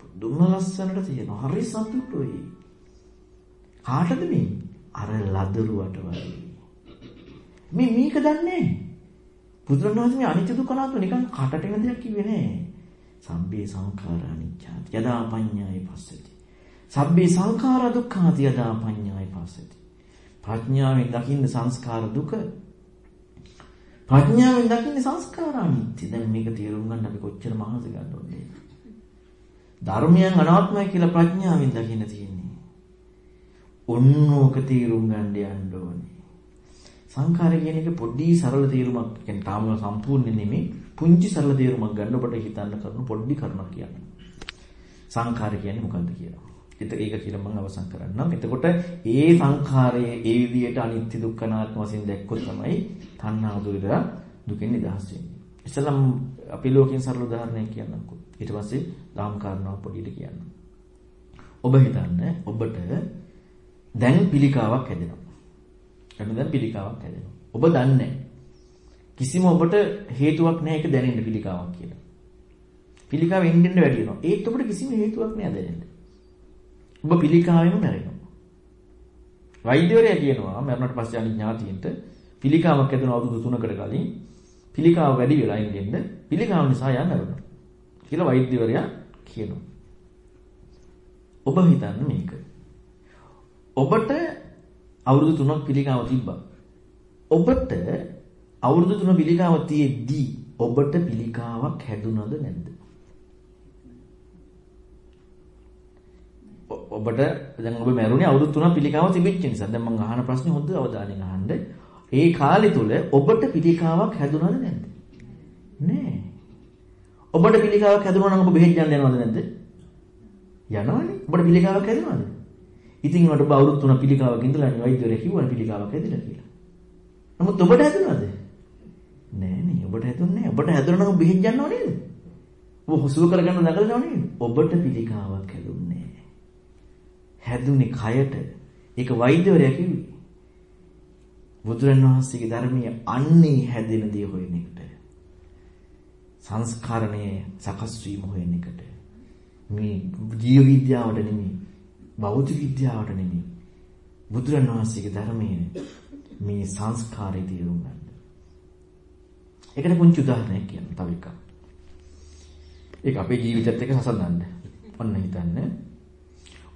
බුදුම ලස්සනට තියෙනවා හරි සතුටුයි කාටද මේ අර ලදරුවට වගේ මේ මේක දන්නේ බුදුරණවහන්සේ මේ අනිත්‍ය දුක්ඛ අනාත්ම නිකන් කටට එන දෙයක් කිව්වේ නෑ සම්බේ සංඛාර අනිච්චාති යදා පඤ්ඤාය පස්සති සබ්බේ සංඛාර දුක්ඛාති යදා පඤ්ඤාය පස්සති ප්‍රඥාවෙන් දකින්න සංස්කාර දුක ප්‍රඥාවෙන් දකින්නේ සංස්කාර අනිත්‍ය. දැන් මේක තේරුම් ගන්න අපි කොච්චර මහන්සි ගන්න ඕනද? ධර්මයන් අනාත්මයි කියලා ප්‍රඥාවෙන් දකින්න තියෙන්නේ. ඔන්නෝක තේරුම් ගන්න යන්න ඕනේ. සංඛාරය කියන එක පොඩි සරල තේරුමක් කියන්නේ තාම සම්පූර්ණ නෙමෙයි. පුංචි සරල තේරුමක් ගන්න ඔබට හිතන්න කරන පොඩි කරුණක් කියන්නේ. සංඛාරය කියන්නේ මොකද්ද කියලා. ඒක කියලා මම අවසන් කරන්නම්. එතකොට ඒ සංඛාරයේ ඒ විදිහට අනිත්‍ය දුක්ඛ අනාත්ම වශයෙන් දැක්කොත් තමයි තණ්හාව දුරලා දුකෙන් නිදහස් වෙන්නේ. ඉස්සලම් අපි ලෝකෙන් සරල උදාහරණයක් කියන්නම්කෝ. ඊට පස්සේ දාම් කාරණාව පොඩියට කියන්න. ඔබ හිතන්න ඔබට දැන් පිළිකාවක් හැදෙනවා. එතන දැන් පිළිකාවක් හැදෙනවා. ඔබ දන්නේ කිසිම ඔබට හේතුවක් නැහැ ඒක දැනෙන්න පිළිකාවක් කියලා. පිළිකාව එන්න එන්න වැඩි වෙනවා. ඒත් ඔබට කිසිම හේතුවක් නැහැ දැනෙන්න. ඔබ පිළිකාවෙම මැරෙනවා. වෛද්‍යවරයා කියනවා මරණයට පස්සේ අනිත් ඥාතියින්ට පිළිකාවක් ඇතුණ අවුරුදු 3කට කලින් පිළිකාව වැඩි වෙලා ඉඳින්න පිළිකාව නිසා යා මැරුණා. කියලා වෛද්‍යවරයා කියනවා. ඔබ හිතන්න මේක. ඔබට අවුරුදු 3ක් පිළිකාව තිබ්බා. ඔබට අවුරුදු 3 පිළිකාව තියෙද්දී ඔබට පිළිකාවක් හැදුනද නැද්ද? ඔබට දැන් ඔබ මැරුණේ අවුරුදු 3 පිළිකාව තිබිච්ච නිසා. දැන් මම අහන ප්‍රශ්නේ හොඳ අවධානයෙන් අහන්න. ඒ කාලය තුල ඔබට පිළිකාවක් හැදුනද නැද්ද? නෑ. ඔබට පිළිකාවක් හැදුනා නම් ඔබ බෙහෙත් ගන්න යනවද නැද්ද? යනවනේ. ඔබට පිළිකාවක් හැදුනද? ඉතින් ඔබ අවුරුදු 3 පිළිකාවක් ඉඳලා වෛද්‍යවරයා කිව්වනේ පිළිකාවක් හැදිලා කියලා. නමුත් ඔබට හැදුනද? නෑ නේ. ඔබට හැදුන්නේ නෑ. ඔබට හැදුනා නම් බෙහෙත් ගන්නව නේද? ඔබ හුස්ම කරගන්න නගලනව නේද? ඔබට පිළිකාවක් හැදුන්නේ හැදුනේ කයට. ඒක වෛද්‍යවරයා කිව්වේ. බුදුරණවහන්සේගේ ධර්මයේ අන්නේ හැදෙන දේ හොයන එකට. සංස්කරණයේ සකස් වීම හොයන එකට. මේ ජීව විද්‍යාවට නෙමෙයි, භෞතික විද්‍යාවට නෙමෙයි. බුදුරණවහන්සේගේ ධර්මයේ මේ සංස්කාරය තේරුම් ගන්න. ඒකට පුංචි උදාහරණයක් කියන්න තව එකක්. ඒක අපේ ජීවිතයත් එක්ක සසඳන්න. ඔන්න හිතන්න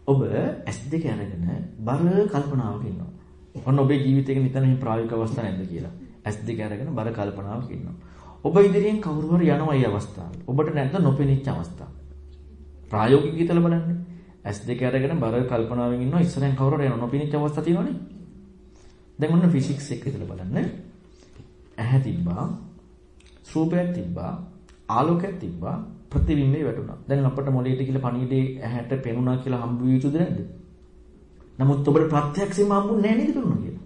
ඔබ S2 අරගෙන බර කල්පනාවක ඉන්නවා. ඔන්න ඔබේ ජීවිතේ නිතර මේ ප්‍රායෝගික අවස්ථා නැද්ද කියලා. S2 අරගෙන බර කල්පනාවක ඉන්නවා. ඔබ ඉදිරියෙන් කවුරු හරි යනවා මේ අවස්ථාවේ. ඔබට නැද්ද නොපෙනිච්ච අවස්ථා? ප්‍රායෝගික හිතලා බලන්න. S2 අරගෙන බර කල්පනාවෙන් ඉන්නවා ඉස්සරහෙන් කවුරු හරි යනවා නොපෙනිච්ච අවස්ථා තියෙනවනේ. දැන් ඔන්න ෆිසික්ස් එක හිතලා බලන්න. ඇහැ තිබ්බා. රූපයක් තිබ්බා. ආලෝකයක් තිබ්බා. ප්‍රතිබිම්බේ වැටුණා. දැන් අපට මොළයට කියලා පණිවිඩේ ඇහැට පෙනුණා කියලා හම්බ විය යුතුද නැද්ද? නමුත් ඔබට ප්‍රත්‍යක්ෂයෙන්ම හම්බුන්නේ නැහැ නේද පෙනුණා කියලා.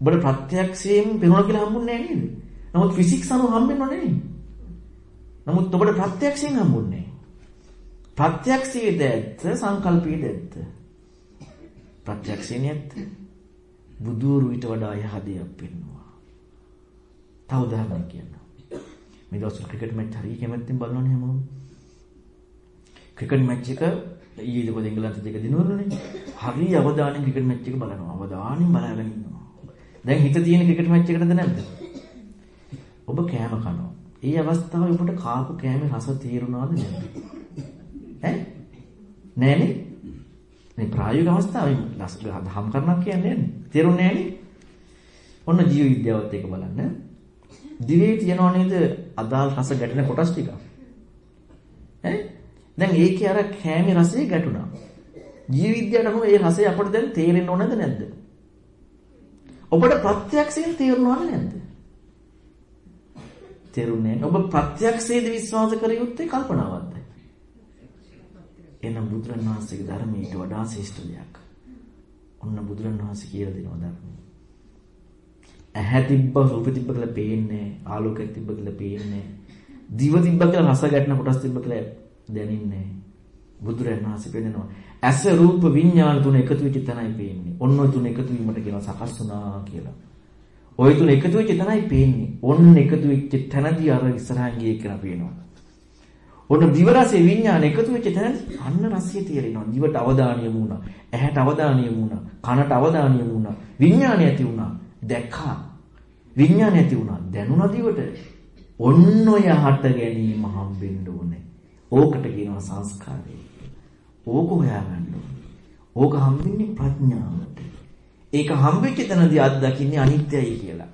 ඔබට ප්‍රත්‍යක්ෂයෙන් පෙනුණා කියලා හම්බුන්නේ නැහැ නේද? නමුත් ෆිසික්ස් අනුව හම්බෙන්නව නෙමෙයි. නමුත් ඔබට ප්‍රත්‍යක්ෂයෙන් හම්බුන්නේ ප්‍රත්‍යක්ෂයේ දැත්ත සංකල්පයේ දැත්ත. ප්‍රත්‍යක්ෂයේ නැත්ත. බුදුරු ඊට වඩා යහදයක් පෙන්වුවා. තව උදාහරණයක් කියන්න. මේ දවස්වල ක්‍රිකට් මැච් හරිය කැමැත්තෙන් බලනවනේ හැමෝම. ක්‍රිකට් මැච් එක ඊයේ දවස් එංගලන්ත දෙක දිනවලුනේ. හරිය අවධානයෙන් ක්‍රිකට් මැච් එක බලනවා. අවධානයෙන් බලාගෙන ඉන්නවා. දැන් හිත තියෙන ක්‍රිකට් මැච් එකටද නැද්ද? ඔබ කෑම කනවා. ඒ අවස්ථාවේ ඔබට කාපු කෑමේ රස තේරුණාද නැද්ද? ඈ? නෑනේ. මේ ප්‍රායෝගික අවස්ථාවේ දහම් කරනක් කියන්නේ නෑනේ. තේරුන්නේ නෑනේ. ඔන්න ජීව විද්‍යාවත් එක බලන්න. දිවේ තියනවා නේද අදාළ රස ගැටෙන කොටස් ටික. ඈ? දැන් ඒකේ අර කෑමේ රසය ගැටුණා. ජීව විද්‍යාවට අනුව ඒ රසය අපට දැන් තේරෙන්න ඕනද නැද්ද? ඔබට ප්‍රත්‍යක්ෂයෙන් තේරුණාද නැද්ද? තේරුන්නේ ඔබ ප්‍රත්‍යක්ෂයේද විශ්වාස කර යුත්තේ කල්පනාවක්ද? එනම් බුදුරණවහන්සේගේ ධර්මයේ ඊට වඩා ශ්‍රේෂ්ඨ දෙයක්. ඔන්න බුදුරණවහන්සේ කියලා දෙනවා ධර්මයේ. ඇහැ තිබ්බ රූප තිබ්බ කියලා පේන්නේ ආලෝකයක් තිබ්බ කියලා පේන්නේ දිව තිබ්බ කියලා රස ගැටෙන කොටස් තිබ්බ කියලා දැනින්නේ බුදුරණවහන්සේ පෙන්නනවා ඇස රූප විඥාන තුන එකතු වෙච්ච තැනයි පේන්නේ. ඔන්න ඔය තුන එකතු වීමට කියනවා සකස් වුණා කියලා. ওই තුන එකතු වෙච්ච තැනයි පේන්නේ. ඔන්න එකතු වෙච්ච තැනදී අර ඉස්සරහින් ගියේ කියලා පේනවා. ඔන්න දිව රසයේ විඥාන එකතු වෙච්ච තැනදී අන්න රසය තේරෙනවා. දිවට අවධානය යමුණා. ඇහැට අවධානය යමුණා. කනට අවධානය යමුණා. විඥානය ඇති වුණා. දැක්කා. විඥානය ඇති වුණා. දැනුණා දිවට. ඔන්න ඔය හට ගැනීම හම්බෙන්න ඕනේ. ඕකට කියනවා සංස්කාරය. ඕක හොයාගන්න ඕනේ. ඕක හම්බෙන්නේ ප්‍රඥාවට. ඒක හම්බෙච්ච තැනදී අත්දකින්නේ අනිත්‍යයි කියලා.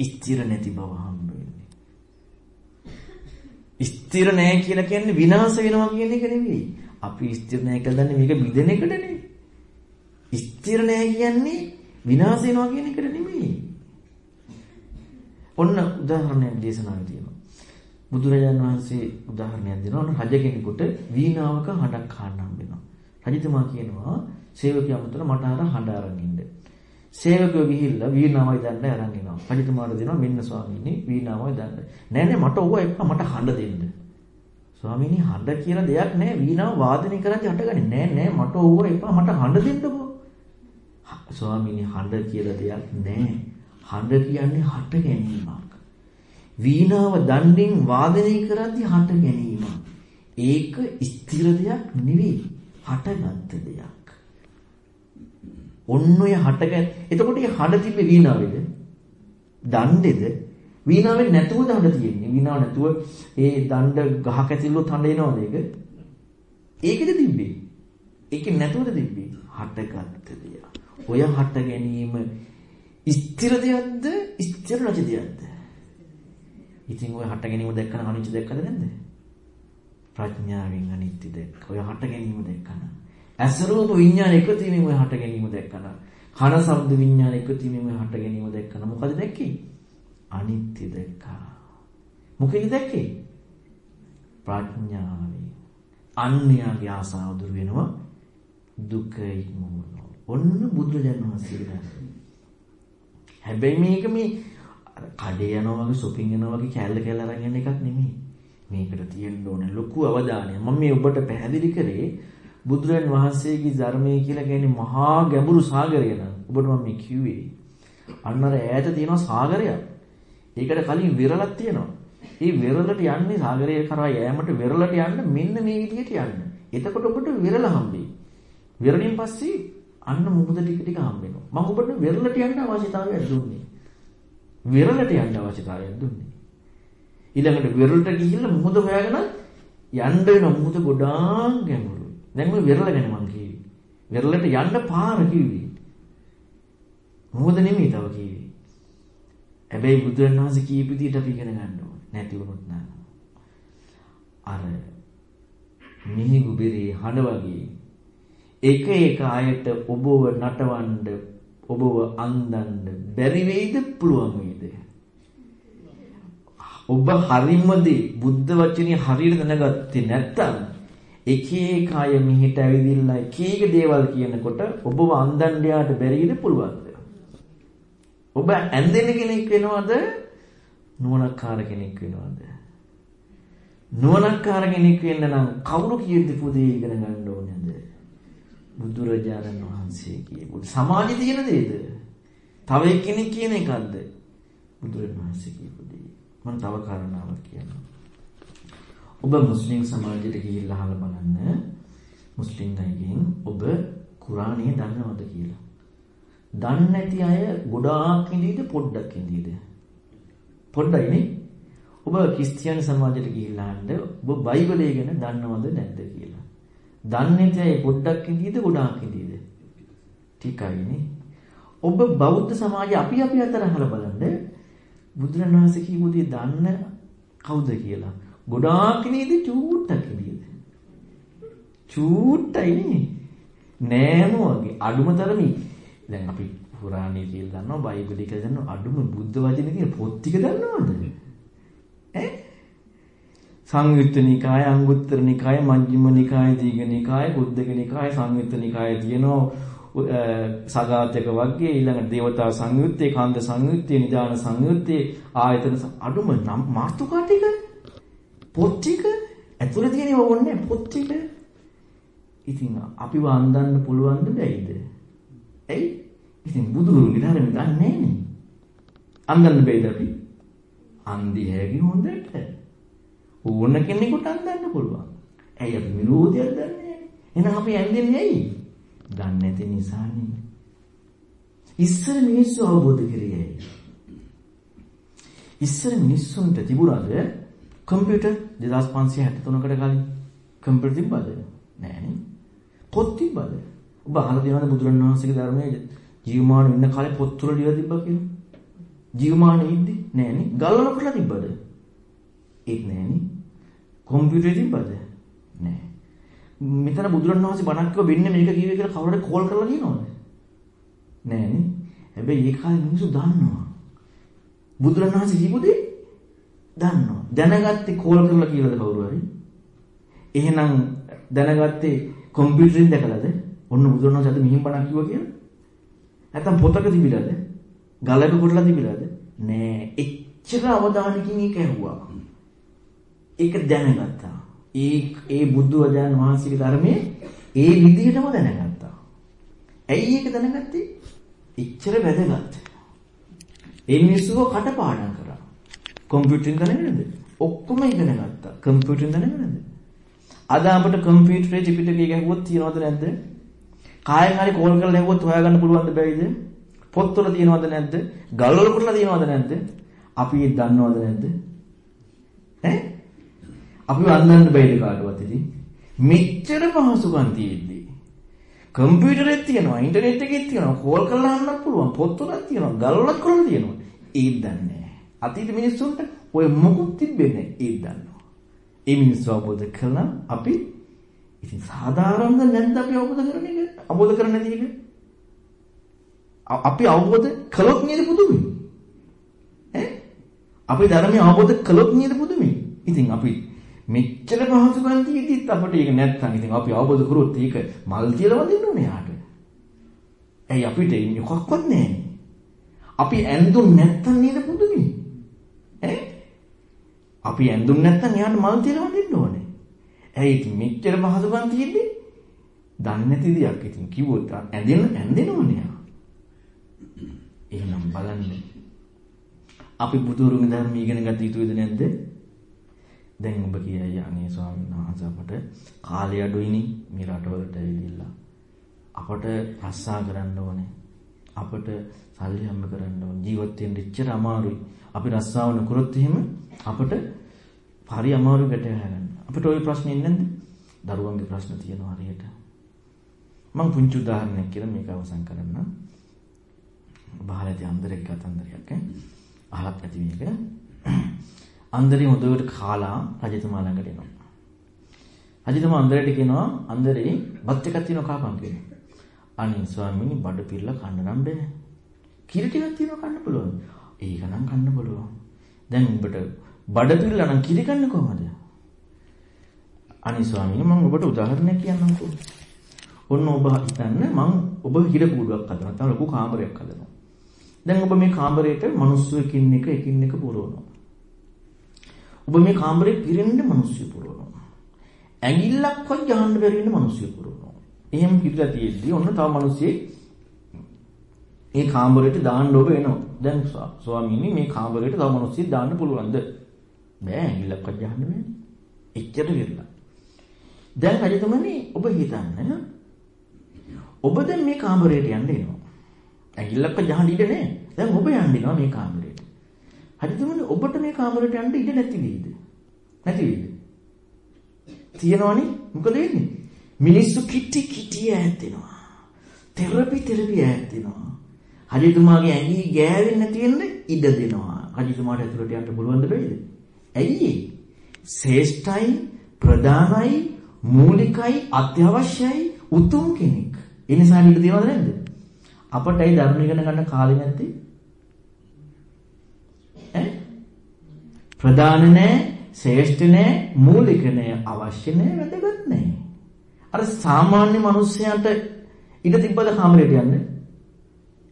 ස්ථිර නැති බව හම්බ වෙන්නේ. ස්ථිර නැහැ කියලා කියන්නේ විනාශ වෙනවා කියන එක නෙවෙයි. අපි ස්ථිර නැහැ කියලා දන්නේ මේක බිඳෙන එකට නෙවෙයි. ස්ථිර නැහැ කියන්නේ විනාශ වෙනවා කියන එකට නෙමෙයි. ඔන්න උදාහරණයක් දේශනාවේ තියෙනවා. බුදුරජාණන් වහන්සේ උදාහරණයක් දෙනවා. ඔන්න රජ කෙනෙකුට වීණාවක හඬක් අහන්න හම්බ වෙනවා. රජතුමා කියනවා සේවකයා මුතන මට අර හඬ අරන් ඉන්න. සේවකයෝ ගිහිල්ලා වීණාවයි දන්න අරන් එනවා. රජතුමාට දෙනවා මෙන්න ස්වාමීනි වීණාවයි දන්න. නෑ නෑ මට ඕවා එපා මට හඬ දෙන්න. ස්වාමීනි හඬ කියලා දෙයක් නෑ වීණාව වාදනය කරද්දී හඬගන්නේ නෑ නෑ මට ඕවා එපා මට හඬ දෙන්නකෝ. ස්වාමීනි හඬ කියලා දෙයක් නෑ. හඬ කියන්නේ හට ගැනීමක්. වීණාව දණ්ඩෙන් වාදනය කරද්දී හට ගැනීමක්. ඒක ස්ථිර දෙයක් නෙවෙයි. හටගත්ත දෙයක්. ඔන්න ඔය හටගත් එතකොට මේ හඬ තිබ්බේ වීණාවේද? දණ්ඩේද? වීණාවෙන් නැතුවද හඬ තියෙන්නේ? වීණාව නැතුව ඒ දණ්ඩ ගහක ඇතිල්ලොත් හඬ එනවද ඒක? ඒකද තිබ්බේ. ඒකේ නැතුවද තිබ්බේ? හටගත්ත දෙයක්. ඔය හට ගැනීම ස්ථිර දෙයක්ද? ස්ථිර නැති දෙයක්ද? ඉතින් ඔය හට ගැනීම දැක්කම අනිත්‍ය දැක්කද නැද්ද? ප්‍රඥාවෙන් අනිත්‍ය දැක්ක. ඔය හට ගැනීම දැක්කම. ඇස රූප විඥාන එකතු වීමෙන් ඔය හට ගැනීම දැක්කම. කන ශබ්ද විඥාන එකතු වීමෙන් ඔය හට ගැනීම දැක්කම. මොකද දැක්කේ? අනිත්‍ය දැක්කා. මොකෙන්ද දැක්කේ? ප්‍රඥාවෙන්. අන්‍යයාගේ ආසාව දුර වෙනවා. දුක ඉක්මවනවා. ඔන්න බුදුරජාණන් වහන්සේ හැබැයි මේක මේ කඩේ යනවා වගේ shopping යනවා වගේ කැල්ල කැල්ල අරන් යන එකක් නෙමෙයි. මේකට තියෙන්න ඕනේ ලොකු අවධානය. මම මේ ඔබට පැහැදිලි කරේ බුදුරන් වහන්සේගේ ධර්මයේ කියලා කියන්නේ මහා ගැඹුරු සාගරය නං. ඔබට මම මේ කිව්වේ. අන්න අර ඈත තියෙන සාගරයක්. ඒකට කලින් විරලක් තියෙනවා. ඒ විරලට යන්නේ සාගරය කරා යෑමට විරලට යන්න මෙන්න මේ විදිහට යන්න. එතකොට ඔබට විරල හම්බෙයි. විරලින් පස්සේ අන්න මුහුද ටික ටික හම්බ වෙනවා. මම ඔබට විරලට යන්න අවශ්‍යතාවයක් දුන්නේ. විරලට යන්න අවශ්‍යතාවයක් දුන්නේ. ඊළඟට විරලට ගිහිල්ලා මුහුද හොයාගෙන යන්න වෙන මුහුද ගොඩාක් ගැඹුරුයි. දැන් මේ විරල ගැන මං කිව්වේ. විරලට යන්න පාර කිව්වේ. මුහුද නෙමෙයි තව කිව්වේ. හැබැයි බුදුරන් වහන්සේ කීප විදිහට අපි ඉගෙන ගන්න ඕනේ. නැති වුණොත් නෑ. අර මිනිගු බෙරේ හඬ වගේ එක එක අයට ඔබව නටවන්න ඔබව අන්දන්න බැරි වෙයිද පුළුවන් වෙයිද ඔබ හරිමද බුද්ධ වචනේ හරියට දැනගත්තේ නැත්නම් එක එක අය මෙහෙට ඇවිදින්න එක එක දේවල් කියනකොට ඔබව අන්දන්න යාට බැරිද පුළුවන්ද ඔබ ඇඳෙන කෙනෙක් වෙනවද නුවණක්කාර කෙනෙක් වෙනවද නුවණක්කාර කෙනෙක් වෙන්න නම් කවුරු කියද්දි පුතේ ඉගෙන ගන්න ඕනේද බුදුරජාණන් වහන්සේ කියපු සමාජයේ තියෙන දේද? තව එක්කෙනෙක් කියන එකක්ද? බුදුරජාණන් වහන්සේ කියපු දේ. මම තව කාරණාවක් කියන්නම්. ඔබ මුස්ලිම් සමාජයට ගිහිල්ලා අහලා බලන්න මුස්ලිම් අයගෙන් ඔබ කුරාණය දන්නවද කියලා. දන්නේ නැති අය ගොඩාක් ඉඳීද පොඩ්ඩක් ඉඳීද? පොඩ්ඩයිනේ. ඔබ ක්‍රිස්තියානි සමාජයට ගිහිල්ලා අහන්න ඔබ බයිබලය ගැන දන්නවද නැද්ද කියලා. දන්නේ නැති පොඩ්ඩක් ඉඳීද ගොඩාක් ඉඳීද? ටිකයිනේ. ඔබ බෞද්ධ සමාජය අපි අපි අතර අහලා බලන්න බුදුරණවහන්සේ කියපු දේ දන්න කවුද කියලා. ගොඩාක් ඉඳීද චූට්ටක් ඉඳීද? චූට්ටයි නේ. නෑම වගේ අඩුම තරමේ දැන් අපි පුරාණේ කියලා දන්නවා බයිබලෙ කියලා දන්නවා අඩුම බුද්ධ වචනේ තියෙන පොත් ටික දන්නවද? ඈ සංයුත්ත නිකාය, අංගුත්තර නිකාය, මජ්ක්‍ධිම නිකාය, දීඝ නිකාය, බුද්ධක නිකාය, සංයුත්ත නිකාය තියෙනවා. සගාතක වර්ගයේ ඊළඟ දේවතා සංයුත්තේ, කන්ද සංයුත්තේ, නිදාන සංයුත්තේ, ආයතන අඩුම නම් මාතෘකා ටික පොත් ටික ඇතුළේ තියෙනව ඕනේ පොත් ටික. ඉතින් අපිව අන්දන්න පුළුවන්ද බැයිද? ඇයි? ඉතින් බුදුරුගේ ධර්ම දන්නේ නෑනේ. අන්දන්න බැයිද අපි? අන්දි හැකි හොඳට. ඕන කෙනෙකුට අන්දන්න පුළුවන්. ඇයි අපි විරෝධයක් දන්නේ නැහැ. එහෙනම් අපි ඇඳෙන්නේ ඇයි? දන්නේ නැති නිසානේ. ඉස්සර මිනිස්සු අවබෝධ කරේ ඇයි? ඉස්සර මිනිස්සුන්ට තිබුණාද කම්පියුටර් 2563කට කලින් කම්පියුටර් තිබ්බද? නෑනේ. පොත් තිබ්බද? ඔබ අහලා තියෙනවද බුදුරණවහන්සේගේ ධර්මයේ ජීවමාන ඉන්න කාලේ පොත් තුල ලියලා තිබ්බා කියලා? ජීවමාන ඉද්දි නෑනේ. ගල්වල කරලා තිබ්බද? ඒත් නෑනේ. කම්පියුටරේ තිබ්බද? නෑ. මෙතන බුදුරණවහන්සේ බණක් කිව්ව වෙන්නේ මේක කිව්වේ කියලා කවුරුද කෝල් කරලා කියනවද? නෑනේ. හැබැයි ඒ කාලේ මිනිස්සු දන්නවා. බුදුරණවහන්සේ කියපු දේ දන්නවා. දැනගත්තේ කෝල් කරලා කියලාද කවුරු හරි? එහෙනම් දැනගත්තේ කම්පියුටරෙන් දැකලාද? ඔන්න බුදුරණවහන්සේ අද මිහිම් බණක් කිව්වා කියලා? නැත්තම් පොතක තිබිලාද? ගලක කොටලා තිබිලාද? නෑ. එච්චර අවධානයකින් ඒක ඇහුවා. ඒක දැනගත්තා. ඒ ඒ බුදු වදයන් වහන්සේගේ ධර්මයේ ඒ විදිහටම දැනගත්තා. ඇයි ඒක දැනගත්තේ? එච්චර වැදගත්. ඒ මිනිස්සුව කටපාඩම් කරා. කම්පියුටරෙන් දැනගෙනද? ඔක්කොම ඉගෙන ගත්තා. කම්පියුටරෙන් දැනගෙනද? අද අපිට කම්පියුටරේ ත්‍රිපිටකය ගැහුවොත් තියනවද නැද්ද? කායෙන් හරි කෝල් කරලා ඇහුවොත් හොයාගන්න පුළුවන්ද බැයිද? පොත්වල තියනවද නැද්ද? ගල්වල කොටලා තියනවද නැද්ද? අපි ඒක දන්නවද නැද්ද? ඈ? අපි වන්දන්න බැයිද කාටවත් ඉතින්? මෙච්චර පහසුකම් තියෙද්දි කම්පියුටරෙත් තියෙනවා, ඉන්ටර්නෙට් එකෙත් තියෙනවා, කෝල් කරලා අහන්නත් පුළුවන්, පොත්වලත් තියෙනවා, ගල්වලත් කරලා තියෙනවා. ඒක දන්නේ නැහැ. අතීත මිනිස්සුන්ට ඔය මොකුත් තිබෙන්නේ ඒක දන්නවා. ඒ මිනිස්සු අවබෝධ කළා අපි ඉතින් සාධාරණද නැද්ද අපි අවබෝධ කරන එක? අවබෝධ කරන්නේ නැති එක? අපි අවබෝධ කළොත් නේද පුදුමයි? ඈ? අපි ධර්මය අවබෝධ කළොත් නේද පුදුමයි? ඉතින් අපි මෙච්චර පහසුකම් තියෙද්දිත් අපිට ඒක නැත්තම් ඉතින් අපි අවබෝධ කරොත් ඒක මල් කියලා වදින්න ඕනේ යාට. ඇයි අපිට මොකක්වත් නැහැ. අපි ඇඳුම් නැත්තම් නේද පුදුමයි? ඈ? අපි ඇඳුම් නැත්තම් එයාට මල් කියලා වදින්න ඕනේ. ඇයි ඉතින් මෙච්චර පහසුකම් තියෙද්දි දන්නේ නැති දෙයක් ඉතින් කිව්වොත් ඇඳෙන්න ඇඳෙනවනේ යා. එහෙනම් බලන්න. අපි බුදුරුගේ ධර්ම ඉගෙන ගත යුතුද නැද්ද? දැන් ඔබ කියයි අනේ ස්වාමීන් වහන්සේ අපට කාලය අඩුයිනේ මේ රටවලට ඇවිල්ලා. අපට රස්සා කරන්න ඕනේ. අපට සල්ලි හම්බ කරන්න ඕනේ. ජීවත් වෙන්න ඉච්චර අමාරුයි. අපි රස්සාව නොකරොත් එහෙම අපට හරි අමාරු ගැට හැරෙන්න. අපිට ওই ප්‍රශ්නේ නැද්ද? දරුවන්ගේ ප්‍රශ්න තියෙනවා හරියට. මම පුංචි උදාහරණයක් කියලා මේක අවසන් කරන්නම්. බහලදී අන්දරෙක් කතන්දරයක් ඈ. අහලත් ඇති මේක. අන්දරේ හොඳට කාලා රජතුමා ළඟට එනවා. රජතුමා අන්දරට කියනවා අන්දරේ බත් එකක් තියෙනවා කාපන් කියනවා. අනේ ස්වාමීනි බඩ පිරලා කන්න නම් බෑ. කිරි ටිකක් තියෙනවා කන්න පුළුවන්. ඒක නම් කන්න පුළුවන්. දැන් උඹට බඩ පිරලා නම් කිරි කන්නේ කොහමද? අනේ ස්වාමීනි මම ඔබට උදාහරණයක් කියන්නම්කෝ. ඔන්න ඔබ හිතන්න මම ඔබ හිර කූඩුවක් හදනවා. නැත්නම් ලොකු කාමරයක් හදනවා. දැන් ඔබ මේ කාමරේට මිනිස්සු එකින් එක එකින් එක පුරවනවා. ඔබ මේ කාමරේ පිරෙන්න මිනිස්සු පුරවනවා. ඇඟිල්ලක්වත් ගහන්න බැරි වෙන මිනිස්සු පුරවනවා. එහෙම පිරලා තියෙද්දි ඔන්න තව මිනිස්සෙක් ඒ කාමරේට දාන්න ඔබ එනවා. දැන් ස්වාමීනි මේ කාමරේට තව මිනිස්සෙක් දාන්න පුළුවන්ද? බෑ ඇඟිල්ලක්වත් ගහන්න බෑනේ. එච්චර විරලා. දැන් රජතුමනි ඔබ හිතන්න ඔබ දැන් මේ කාමරයට යන්න එනවා. ඇඟිල්ලක්වත් ගහන්න ඉඩ නැහැ. දැන් ඔබ යන්න එනවා මේ කාමරයට. හරිදමනේ ඔබට මේ කාමරයට යන්න ඉඩ නැති වෙයිද? නැති වෙයිද? තියනවනේ මොකද වෙන්නේ? මිනිස්සු කිටි කිටි ඈත් වෙනවා. තෙරපි තෙරපි ඈත් වෙනවා. හරිතුමාගේ ඇඟි ගෑවෙන්නේ නැති වෙන්න ඉඩ දෙනවා. හරිතුමාට ඇතුළට යන්න පුළුවන්ද බැයිද? ඇයි ඒ? ශ්‍රේෂ්ඨයි ප්‍රධානයි මූලිකයි අත්‍යවශ්‍යයි උතුම් කෙනෙක්. ඒ නිසා ඉඩ තියනවද නැද්ද? අපට ඒ ධර්ම ඉගෙන ගන්න කාලේ නැත්තේ? ඈ? ප්‍රධාන නැහැ, ශ්‍රේෂ්ඨ නැහැ, මූලික නැහැ, අවශ්‍ය නැහැ, වැදගත් නැහැ. අර සාමාන්‍ය මිනිස්සයාට ඉඩ තිබ්බද කාමරේට යන්න?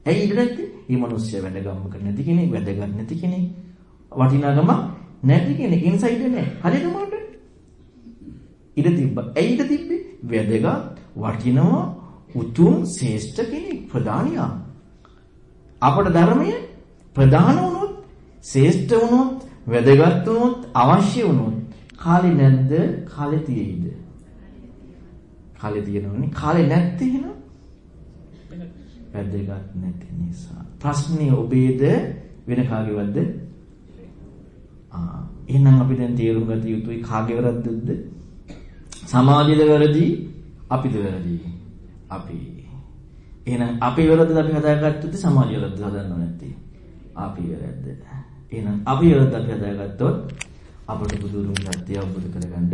ඇයි ඉඩ නැත්තේ? මේ මිනිස්සයා වැඩගම්මක නැති කෙනෙක්, වැදගත් නැති කෙනෙක්, වටිනාකම නැති කෙනෙක්. ඒ නිසා ඉඩ නැහැ. හරිද මොකද? ඉඩ තිබ්බා. ඇයි ඉඩ තිබ්බේ? වැදගත්, වටිනවා, උතුම්, ශ්‍රේෂ්ඨ කෙනෙක්, ප්‍රධානියා. අපට ධර්මයේ ප්‍රධාන වුණොත්, ශ්‍රේෂ්ඨ වුණොත්, වැදගත් වුණොත්, අවශ්‍ය වුණොත් කාලේ නැද්ද? කාලේ තියෙයිද? කාලේ තියෙනවනේ. කාලේ නැත්තේ එහෙනම් වැදගත් නැති නිසා. ප්‍රශ්නේ ඔබේද වෙන කාගේවත්ද? ආ එහෙනම් අපි දැන් තේරුම් ගත යුතුයි කාගේ වැරද්දද? සමාජයේද වැරදි? අපිද වැරදි? අපි. එහෙනම් අපේ වැරද්දද අපි හදාගත්තොත් සමාජයේ වැරද්ද හදන්නව නැත්තේ. අපි වැරද්ද. එහෙනම් අපි වැරද්ද අපි හදාගත්තොත් අපට බුදුරුන් සත්‍ය අවබෝධ කරගන්න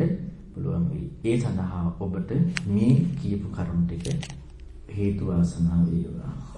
පුළුවන් වෙයි. ඒ සඳහා ඔබට මේ කියපු කරුණු ටික හේතු වාසනා වේවා.